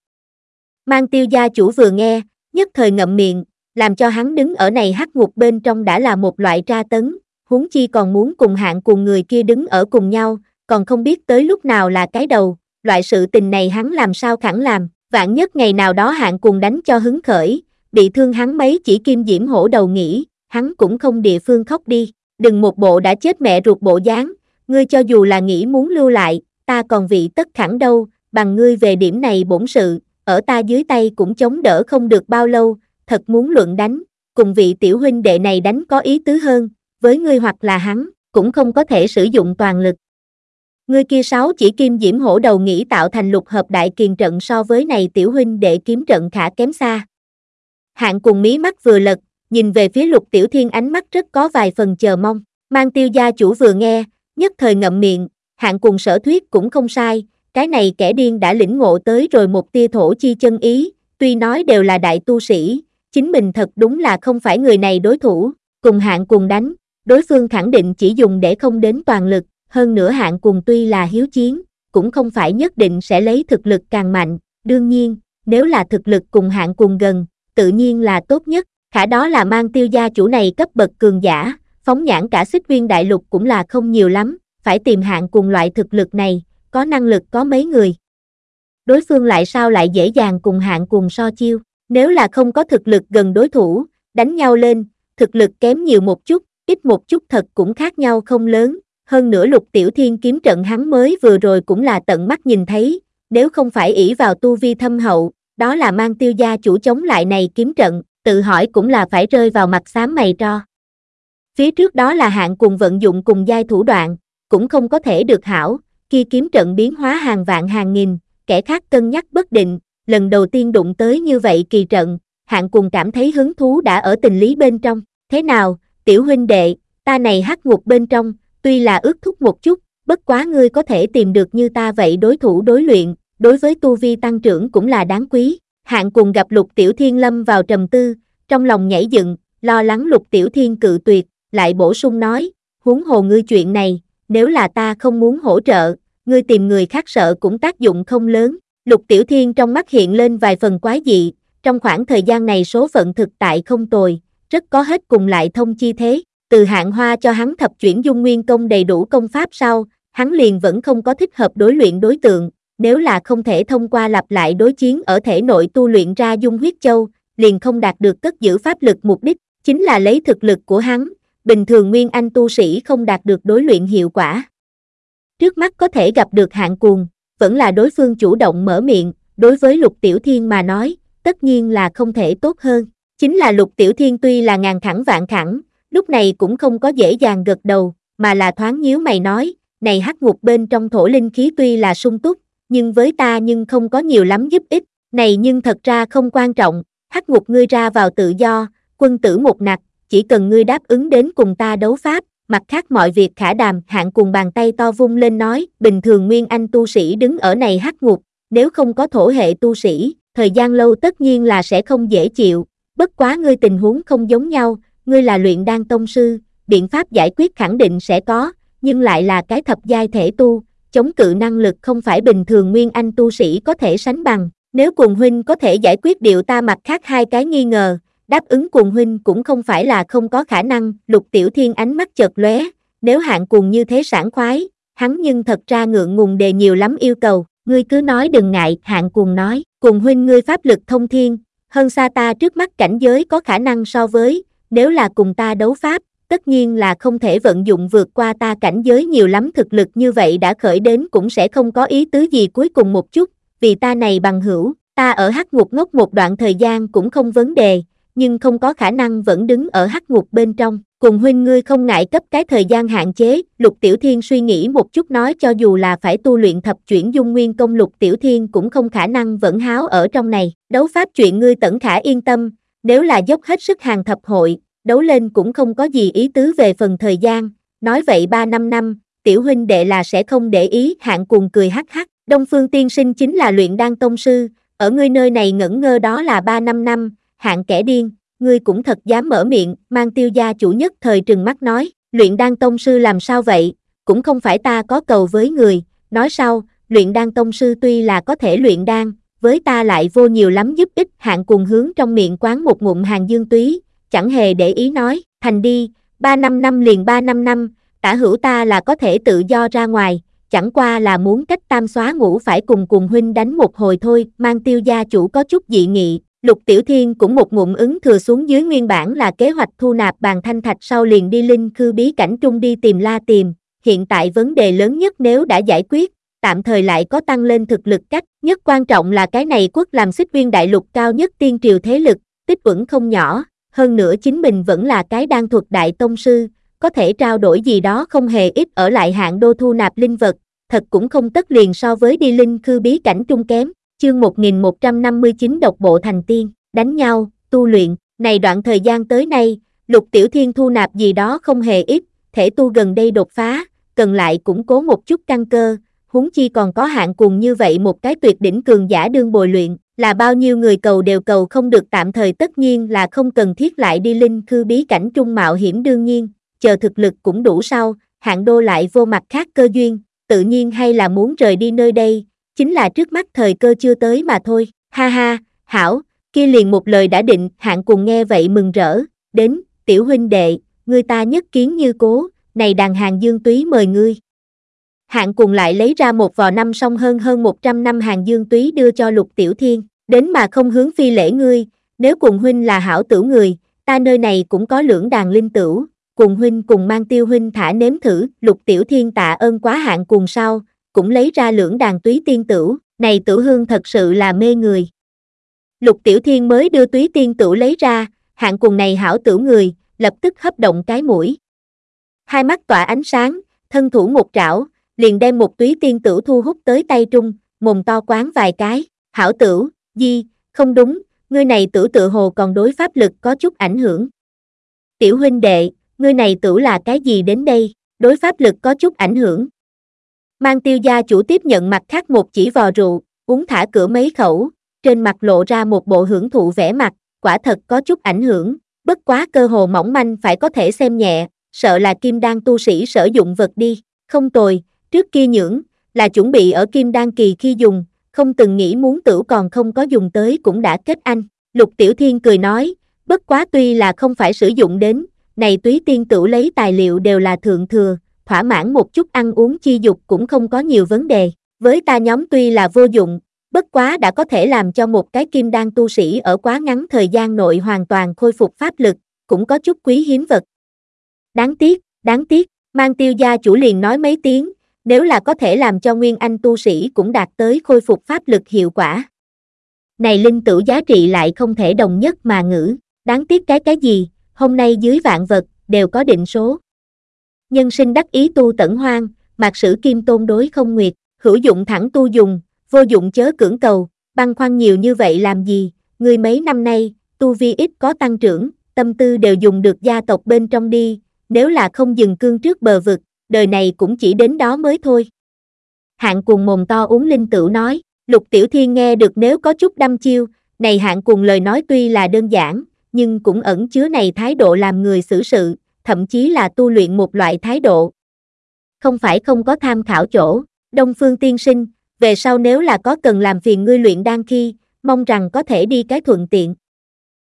Mang tiêu gia chủ vừa nghe, nhất thời ngậm miệng, làm cho hắn đứng ở này hắc ngục bên trong đã là một loại tra tấn, huống chi còn muốn cùng hạng cùng người kia đứng ở cùng nhau, còn không biết tới lúc nào là cái đầu, loại sự tình này hắn làm sao khẳng làm, vạn nhất ngày nào đó hạng cùng đánh cho hứng khởi, bị thương hắn mấy chỉ kim diễm hổ đầu nghĩ, hắn cũng không địa phương khóc đi, đừng một bộ đã chết mẹ ruột bộ dáng, ngươi cho dù là nghĩ muốn lưu lại, ta còn vị tất khẳng đâu, bằng ngươi về điểm này bổn sự, ở ta dưới tay cũng chống đỡ không được bao lâu, thật muốn luận đánh, cùng vị tiểu huynh đệ này đánh có ý tứ hơn, với ngươi hoặc là hắn, cũng không có thể sử dụng toàn lực. Ngươi kia sáu chỉ kim diễm hổ đầu nghĩ tạo thành lục hợp đại kiền trận so với này tiểu huynh đệ kiếm trận khả kém xa. Hạng cùng mí mắt vừa lật, nhìn về phía lục tiểu thiên ánh mắt rất có vài phần chờ mong, mang tiêu gia chủ vừa nghe, nhất thời ngậm miệng, hạng cùng sở thuyết cũng không sai, cái này kẻ điên đã lĩnh ngộ tới rồi một tia thổ chi chân ý, tuy nói đều là đại tu sĩ, chính mình thật đúng là không phải người này đối thủ, cùng hạng cùng đánh, đối phương khẳng định chỉ dùng để không đến toàn lực, hơn nữa hạng cùng tuy là hiếu chiến, cũng không phải nhất định sẽ lấy thực lực càng mạnh, đương nhiên, nếu là thực lực cùng hạng cùng gần, tự nhiên là tốt nhất, khả đó là mang tiêu gia chủ này cấp bậc cường giả, phóng nhãn cả xích viên đại lục cũng là không nhiều lắm, phải tìm hạng cùng loại thực lực này, có năng lực có mấy người. Đối phương lại sao lại dễ dàng cùng hạng cùng so chiêu, nếu là không có thực lực gần đối thủ, đánh nhau lên, thực lực kém nhiều một chút, ít một chút thật cũng khác nhau không lớn, hơn nữa lục tiểu thiên kiếm trận hắn mới vừa rồi cũng là tận mắt nhìn thấy, nếu không phải ỷ vào tu vi thâm hậu, đó là mang tiêu gia chủ chống lại này kiếm trận, tự hỏi cũng là phải rơi vào mặt xám mày tro. Phía trước đó là hạng cùng vận dụng cùng giai thủ đoạn, cũng không có thể được hảo, khi kiếm trận biến hóa hàng vạn hàng nghìn, kẻ khác cân nhắc bất định, lần đầu tiên đụng tới như vậy kỳ trận, hạng cùng cảm thấy hứng thú đã ở tình lý bên trong, thế nào, tiểu huynh đệ, ta này hắc ngục bên trong, tuy là ước thúc một chút, bất quá ngươi có thể tìm được như ta vậy đối thủ đối luyện, đối với tu vi tăng trưởng cũng là đáng quý. Hạng cùng gặp lục tiểu thiên lâm vào trầm tư, trong lòng nhảy dựng, lo lắng lục tiểu thiên cự tuyệt, lại bổ sung nói, huống hồ ngươi chuyện này, nếu là ta không muốn hỗ trợ, ngươi tìm người khác sợ cũng tác dụng không lớn. Lục tiểu thiên trong mắt hiện lên vài phần quái dị, trong khoảng thời gian này số phận thực tại không tồi, rất có hết cùng lại thông chi thế. Từ hạng hoa cho hắn thập chuyển dung nguyên công đầy đủ công pháp sau, hắn liền vẫn không có thích hợp đối luyện đối tượng, nếu là không thể thông qua lặp lại đối chiến ở thể nội tu luyện ra dung huyết châu, liền không đạt được cất giữ pháp lực mục đích, chính là lấy thực lực của hắn, bình thường nguyên anh tu sĩ không đạt được đối luyện hiệu quả. Trước mắt có thể gặp được hạng cuồng, vẫn là đối phương chủ động mở miệng, đối với lục tiểu thiên mà nói, tất nhiên là không thể tốt hơn. Chính là lục tiểu thiên tuy là ngàn khẳng vạn khẳng, lúc này cũng không có dễ dàng gật đầu, mà là thoáng nhíu mày nói, này hắc ngục bên trong thổ linh khí tuy là sung túc, nhưng với ta nhưng không có nhiều lắm giúp ích, này nhưng thật ra không quan trọng, hắc ngục ngươi ra vào tự do, quân tử một nặc, chỉ cần ngươi đáp ứng đến cùng ta đấu pháp, mặt khác mọi việc khả đàm, hạng cùng bàn tay to vung lên nói, bình thường Nguyên Anh tu sĩ đứng ở này hắc ngục, nếu không có thổ hệ tu sĩ, thời gian lâu tất nhiên là sẽ không dễ chịu, bất quá ngươi tình huống không giống nhau, ngươi là luyện đan tông sư, biện pháp giải quyết khẳng định sẽ có, nhưng lại là cái thập giai thể tu, chống cự năng lực không phải bình thường Nguyên Anh tu sĩ có thể sánh bằng, nếu cùng huynh có thể giải quyết điệu ta mặt khác hai cái nghi ngờ, đáp ứng cùng huynh cũng không phải là không có khả năng, lục tiểu thiên ánh mắt chợt lóe, nếu hạng cùng như thế sảng khoái, hắn nhưng thật ra ngượng ngùng đề nhiều lắm yêu cầu, ngươi cứ nói đừng ngại, hạng cùng nói, cùng huynh ngươi pháp lực thông thiên, hơn xa ta trước mắt cảnh giới có khả năng so với, nếu là cùng ta đấu pháp, tất nhiên là không thể vận dụng vượt qua ta cảnh giới nhiều lắm thực lực như vậy đã khởi đến cũng sẽ không có ý tứ gì cuối cùng một chút, vì ta này bằng hữu, ta ở hắc ngục ngốc một đoạn thời gian cũng không vấn đề, nhưng không có khả năng vẫn đứng ở hắc ngục bên trong. Cùng huynh ngươi không ngại cấp cái thời gian hạn chế, Lục Tiểu Thiên suy nghĩ một chút nói cho dù là phải tu luyện thập chuyển dung nguyên công Lục Tiểu Thiên cũng không khả năng vẫn háo ở trong này. Đấu pháp chuyện ngươi tẩn khả yên tâm, nếu là dốc hết sức hàng thập hội, đấu lên cũng không có gì ý tứ về phần thời gian, nói vậy ba năm năm, tiểu huynh đệ là sẽ không để ý hạng cùng cười hắc hắc. Đông Phương Tiên Sinh chính là luyện đan tông sư, ở ngươi nơi này ngẩn ngơ đó là ba năm năm, hạng kẻ điên, ngươi cũng thật dám mở miệng, mang tiêu gia chủ nhất thời trừng mắt nói, luyện đan tông sư làm sao vậy, cũng không phải ta có cầu với người, nói sau, luyện đan tông sư tuy là có thể luyện đan, với ta lại vô nhiều lắm giúp ích hạng cùng hướng trong miệng quán một ngụm hàng dương túy, chẳng hề để ý nói, thành đi, ba năm năm liền ba năm năm, tả hữu ta là có thể tự do ra ngoài, chẳng qua là muốn cách tam xóa ngủ phải cùng cùng huynh đánh một hồi thôi, mang tiêu gia chủ có chút dị nghị, Lục Tiểu Thiên cũng một ngụm ứng thừa xuống dưới nguyên bản là kế hoạch thu nạp bàn thanh thạch sau liền đi linh khư bí cảnh trung đi tìm la tìm, hiện tại vấn đề lớn nhất nếu đã giải quyết, tạm thời lại có tăng lên thực lực cách, nhất quan trọng là cái này quốc làm xích viên đại lục cao nhất tiên triều thế lực, tích vững không nhỏ, hơn nữa chính mình vẫn là cái đang thuật đại tông sư, có thể trao đổi gì đó không hề ít ở lại hạng đô thu nạp linh vật, thật cũng không tất liền so với đi linh khư bí cảnh trung kém. Chương 1159 độc bộ thành tiên, đánh nhau, tu luyện, này đoạn thời gian tới nay, lục tiểu thiên thu nạp gì đó không hề ít, thể tu gần đây đột phá, cần lại củng cố một chút căn cơ, huống chi còn có hạng cùng như vậy một cái tuyệt đỉnh cường giả đương bồi luyện, là bao nhiêu người cầu đều cầu không được tạm thời tất nhiên là không cần thiết lại đi linh khư bí cảnh trung mạo hiểm đương nhiên, chờ thực lực cũng đủ sau, hạng đô lại vô mặt khác cơ duyên, tự nhiên hay là muốn rời đi nơi đây, chính là trước mắt thời cơ chưa tới mà thôi, ha ha, hảo, kia liền một lời đã định, hạng cùng nghe vậy mừng rỡ, đến, tiểu huynh đệ, người ta nhất kiến như cố, này đàn hàng dương túy mời ngươi. Hạng cùng lại lấy ra một vò năm song hơn hơn 100 năm hàng dương túy đưa cho lục tiểu thiên, đến mà không hướng phi lễ ngươi, nếu cùng huynh là hảo tử người, ta nơi này cũng có lưỡng đàn linh tửu, cùng huynh cùng mang tiêu huynh thả nếm thử, lục tiểu thiên tạ ơn quá hạng cùng sau, cũng lấy ra lưỡng đàn túy tiên tửu, này tử hương thật sự là mê người. Lục tiểu thiên mới đưa túy tiên tửu lấy ra, hạng cùng này hảo tử người, lập tức hấp động cái mũi. Hai mắt tỏa ánh sáng, thân thủ một trảo, liền đem một túy tiên tửu thu hút tới tay trung, mồm to quán vài cái, hảo tử, di, không đúng, ngươi này tử tự hồ còn đối pháp lực có chút ảnh hưởng. Tiểu huynh đệ, ngươi này tử là cái gì đến đây, đối pháp lực có chút ảnh hưởng. Mang tiêu gia chủ tiếp nhận mặt khác một chỉ vò rượu, uống thả cửa mấy khẩu, trên mặt lộ ra một bộ hưởng thụ vẻ mặt, quả thật có chút ảnh hưởng, bất quá cơ hồ mỏng manh phải có thể xem nhẹ, sợ là kim đan tu sĩ sử dụng vật đi, không tồi, trước kia nhưỡng, là chuẩn bị ở kim đan kỳ khi dùng, không từng nghĩ muốn tử còn không có dùng tới cũng đã kết anh, lục tiểu thiên cười nói, bất quá tuy là không phải sử dụng đến, này túy tiên tử lấy tài liệu đều là thượng thừa, thỏa mãn một chút ăn uống chi dục cũng không có nhiều vấn đề. Với ta nhóm tuy là vô dụng, bất quá đã có thể làm cho một cái kim đan tu sĩ ở quá ngắn thời gian nội hoàn toàn khôi phục pháp lực, cũng có chút quý hiếm vật. Đáng tiếc, đáng tiếc, mang tiêu gia chủ liền nói mấy tiếng, nếu là có thể làm cho Nguyên Anh tu sĩ cũng đạt tới khôi phục pháp lực hiệu quả. Này linh tử giá trị lại không thể đồng nhất mà ngữ, đáng tiếc cái cái gì, hôm nay dưới vạn vật, đều có định số. Nhân sinh đắc ý tu tẩn hoang, mạc sử kim tôn đối không nguyệt, hữu dụng thẳng tu dùng, vô dụng chớ cưỡng cầu, băng khoăn nhiều như vậy làm gì, người mấy năm nay, tu vi ít có tăng trưởng, tâm tư đều dùng được gia tộc bên trong đi, nếu là không dừng cương trước bờ vực, đời này cũng chỉ đến đó mới thôi. Hạng cùng mồm to uống linh tửu nói, lục tiểu thiên nghe được nếu có chút đâm chiêu, này hạng cùng lời nói tuy là đơn giản, nhưng cũng ẩn chứa này thái độ làm người xử sự, thậm chí là tu luyện một loại thái độ. Không phải không có tham khảo chỗ, Đông Phương tiên sinh, về sau nếu là có cần làm phiền ngươi luyện đan khi, mong rằng có thể đi cái thuận tiện.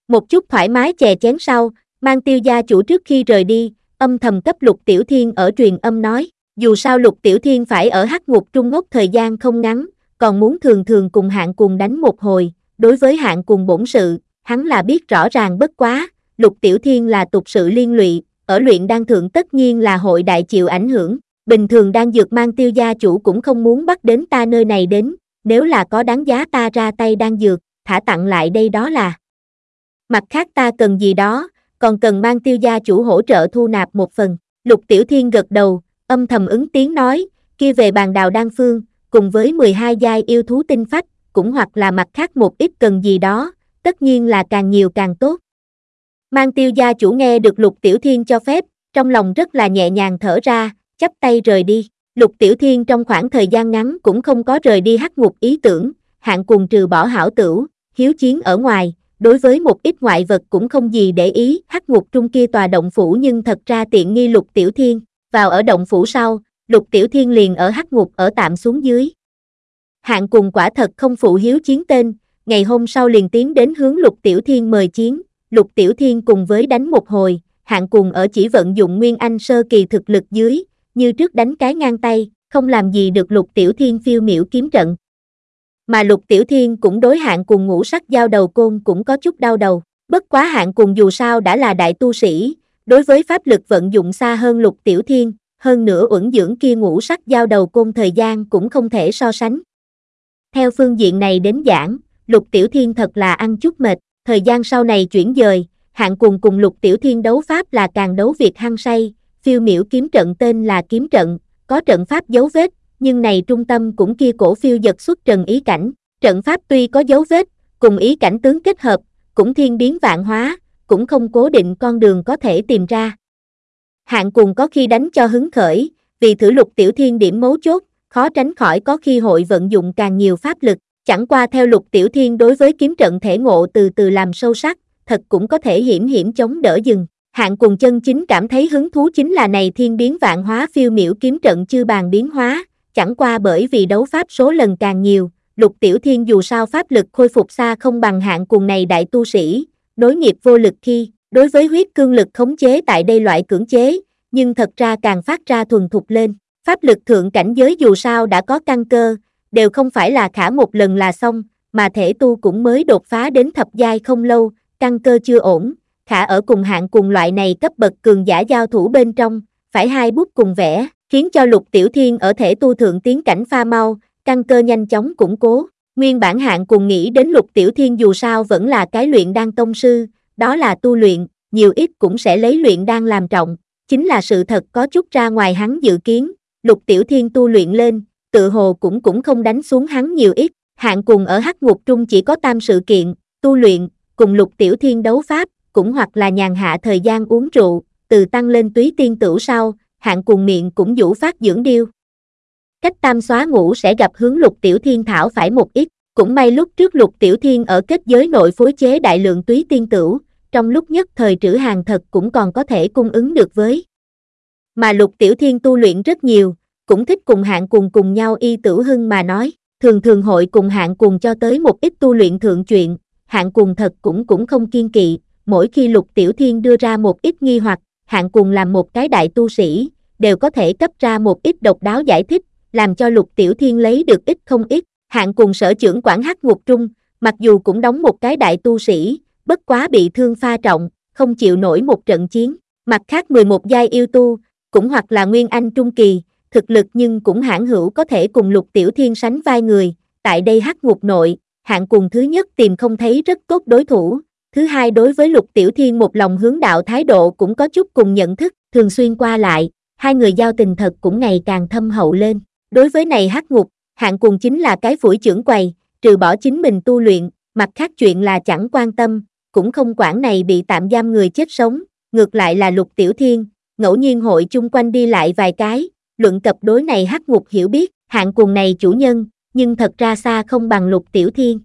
Một chút thoải mái chè chén sau, mang tiêu gia chủ trước khi rời đi, âm thầm cấp lục tiểu thiên ở truyền âm nói, dù sao lục tiểu thiên phải ở hắc ngục trung ngốc thời gian không ngắn, còn muốn thường thường cùng hạng cùng đánh một hồi, đối với hạng cùng bổn sự, hắn là biết rõ ràng bất quá, lục tiểu thiên là tục sự liên lụy, ở luyện đan thượng tất nhiên là hội đại chịu ảnh hưởng, bình thường đang dược mang tiêu gia chủ cũng không muốn bắt đến ta nơi này đến, nếu là có đáng giá ta ra tay đang dược, thả tặng lại đây đó là. Mặt khác ta cần gì đó, còn cần mang tiêu gia chủ hỗ trợ thu nạp một phần. Lục Tiểu Thiên gật đầu, âm thầm ứng tiếng nói, kia về bàn đào đan phương, cùng với 12 giai yêu thú tinh phách, cũng hoặc là mặt khác một ít cần gì đó, tất nhiên là càng nhiều càng tốt. Mang tiêu gia chủ nghe được Lục Tiểu Thiên cho phép, trong lòng rất là nhẹ nhàng thở ra, chắp tay rời đi. Lục Tiểu Thiên trong khoảng thời gian ngắn cũng không có rời đi hắc ngục ý tưởng, hạng cùng trừ bỏ hảo tửu, hiếu chiến ở ngoài, đối với một ít ngoại vật cũng không gì để ý, hắc ngục trung kia tòa động phủ nhưng thật ra tiện nghi Lục Tiểu Thiên, vào ở động phủ sau, Lục Tiểu Thiên liền ở hắc ngục ở tạm xuống dưới. Hạng cùng quả thật không phụ hiếu chiến tên, ngày hôm sau liền tiến đến hướng Lục Tiểu Thiên mời chiến, Lục Tiểu Thiên cùng với đánh một hồi, hạng cùng ở chỉ vận dụng Nguyên Anh sơ kỳ thực lực dưới, như trước đánh cái ngang tay, không làm gì được Lục Tiểu Thiên phiêu miểu kiếm trận. Mà Lục Tiểu Thiên cũng đối hạng cùng ngũ sắc giao đầu côn cũng có chút đau đầu, bất quá hạng cùng dù sao đã là đại tu sĩ, đối với pháp lực vận dụng xa hơn Lục Tiểu Thiên, hơn nữa uẩn dưỡng kia ngũ sắc giao đầu côn thời gian cũng không thể so sánh. Theo phương diện này đến giảng, Lục Tiểu Thiên thật là ăn chút mệt, thời gian sau này chuyển dời, hạng cùng cùng Lục Tiểu Thiên đấu pháp là càng đấu việc hăng say, phiêu miểu kiếm trận tên là kiếm trận, có trận pháp dấu vết, nhưng này trung tâm cũng kia cổ phiêu giật xuất trần ý cảnh, trận pháp tuy có dấu vết, cùng ý cảnh tướng kết hợp, cũng thiên biến vạn hóa, cũng không cố định con đường có thể tìm ra. Hạng cùng có khi đánh cho hứng khởi, vì thử lục tiểu thiên điểm mấu chốt, khó tránh khỏi có khi hội vận dụng càng nhiều pháp lực, chẳng qua theo lục tiểu thiên đối với kiếm trận thể ngộ từ từ làm sâu sắc, thật cũng có thể hiểm hiểm chống đỡ dừng. Hạng cùng chân chính cảm thấy hứng thú chính là này thiên biến vạn hóa phiêu miểu kiếm trận chư bàn biến hóa, chẳng qua bởi vì đấu pháp số lần càng nhiều, lục tiểu thiên dù sao pháp lực khôi phục xa không bằng hạng cùng này đại tu sĩ, đối nghiệp vô lực khi, đối với huyết cương lực khống chế tại đây loại cưỡng chế, nhưng thật ra càng phát ra thuần thục lên, pháp lực thượng cảnh giới dù sao đã có căn cơ, đều không phải là khả một lần là xong, mà thể tu cũng mới đột phá đến thập giai không lâu, căn cơ chưa ổn, khả ở cùng hạng cùng loại này cấp bậc cường giả giao thủ bên trong, phải hai bút cùng vẽ, khiến cho lục tiểu thiên ở thể tu thượng tiến cảnh pha mau, căn cơ nhanh chóng củng cố. Nguyên bản hạng cùng nghĩ đến lục tiểu thiên dù sao vẫn là cái luyện đan tông sư, đó là tu luyện, nhiều ít cũng sẽ lấy luyện đan làm trọng, chính là sự thật có chút ra ngoài hắn dự kiến, lục tiểu thiên tu luyện lên, tự hồ cũng cũng không đánh xuống hắn nhiều ít, hạng cùng ở hắc ngục trung chỉ có tam sự kiện, tu luyện, cùng lục tiểu thiên đấu pháp, cũng hoặc là nhàn hạ thời gian uống rượu, từ tăng lên túy tiên tửu sau, hạng Cuồng miệng cũng vũ phát dưỡng điêu. Cách tam xóa ngủ sẽ gặp hướng lục tiểu thiên thảo phải một ít, cũng may lúc trước lục tiểu thiên ở kết giới nội phối chế đại lượng túy tiên tửu, trong lúc nhất thời trữ hàng thật cũng còn có thể cung ứng được với. Mà lục tiểu thiên tu luyện rất nhiều, cũng thích cùng hạng cùng cùng nhau y tử hưng mà nói, thường thường hội cùng hạng cùng cho tới một ít tu luyện thượng chuyện, hạng cùng thật cũng cũng không kiên kỵ, mỗi khi lục tiểu thiên đưa ra một ít nghi hoặc, hạng cùng làm một cái đại tu sĩ, đều có thể cấp ra một ít độc đáo giải thích, làm cho lục tiểu thiên lấy được ít không ít, hạng cùng sở trưởng quản hắc ngục trung, mặc dù cũng đóng một cái đại tu sĩ, bất quá bị thương pha trọng, không chịu nổi một trận chiến, mặt khác 11 giai yêu tu, cũng hoặc là nguyên anh trung kỳ, thực lực nhưng cũng hãn hữu có thể cùng lục tiểu thiên sánh vai người, tại đây hắc ngục nội, hạng cùng thứ nhất tìm không thấy rất tốt đối thủ, thứ hai đối với lục tiểu thiên một lòng hướng đạo thái độ cũng có chút cùng nhận thức, thường xuyên qua lại, hai người giao tình thật cũng ngày càng thâm hậu lên. Đối với này hắc ngục, hạng cùng chính là cái phủi trưởng quầy, trừ bỏ chính mình tu luyện, mặt khác chuyện là chẳng quan tâm, cũng không quản này bị tạm giam người chết sống, ngược lại là lục tiểu thiên, ngẫu nhiên hội chung quanh đi lại vài cái, luận cập đối này hắc ngục hiểu biết, hạng cuồng này chủ nhân, nhưng thật ra xa không bằng lục tiểu thiên.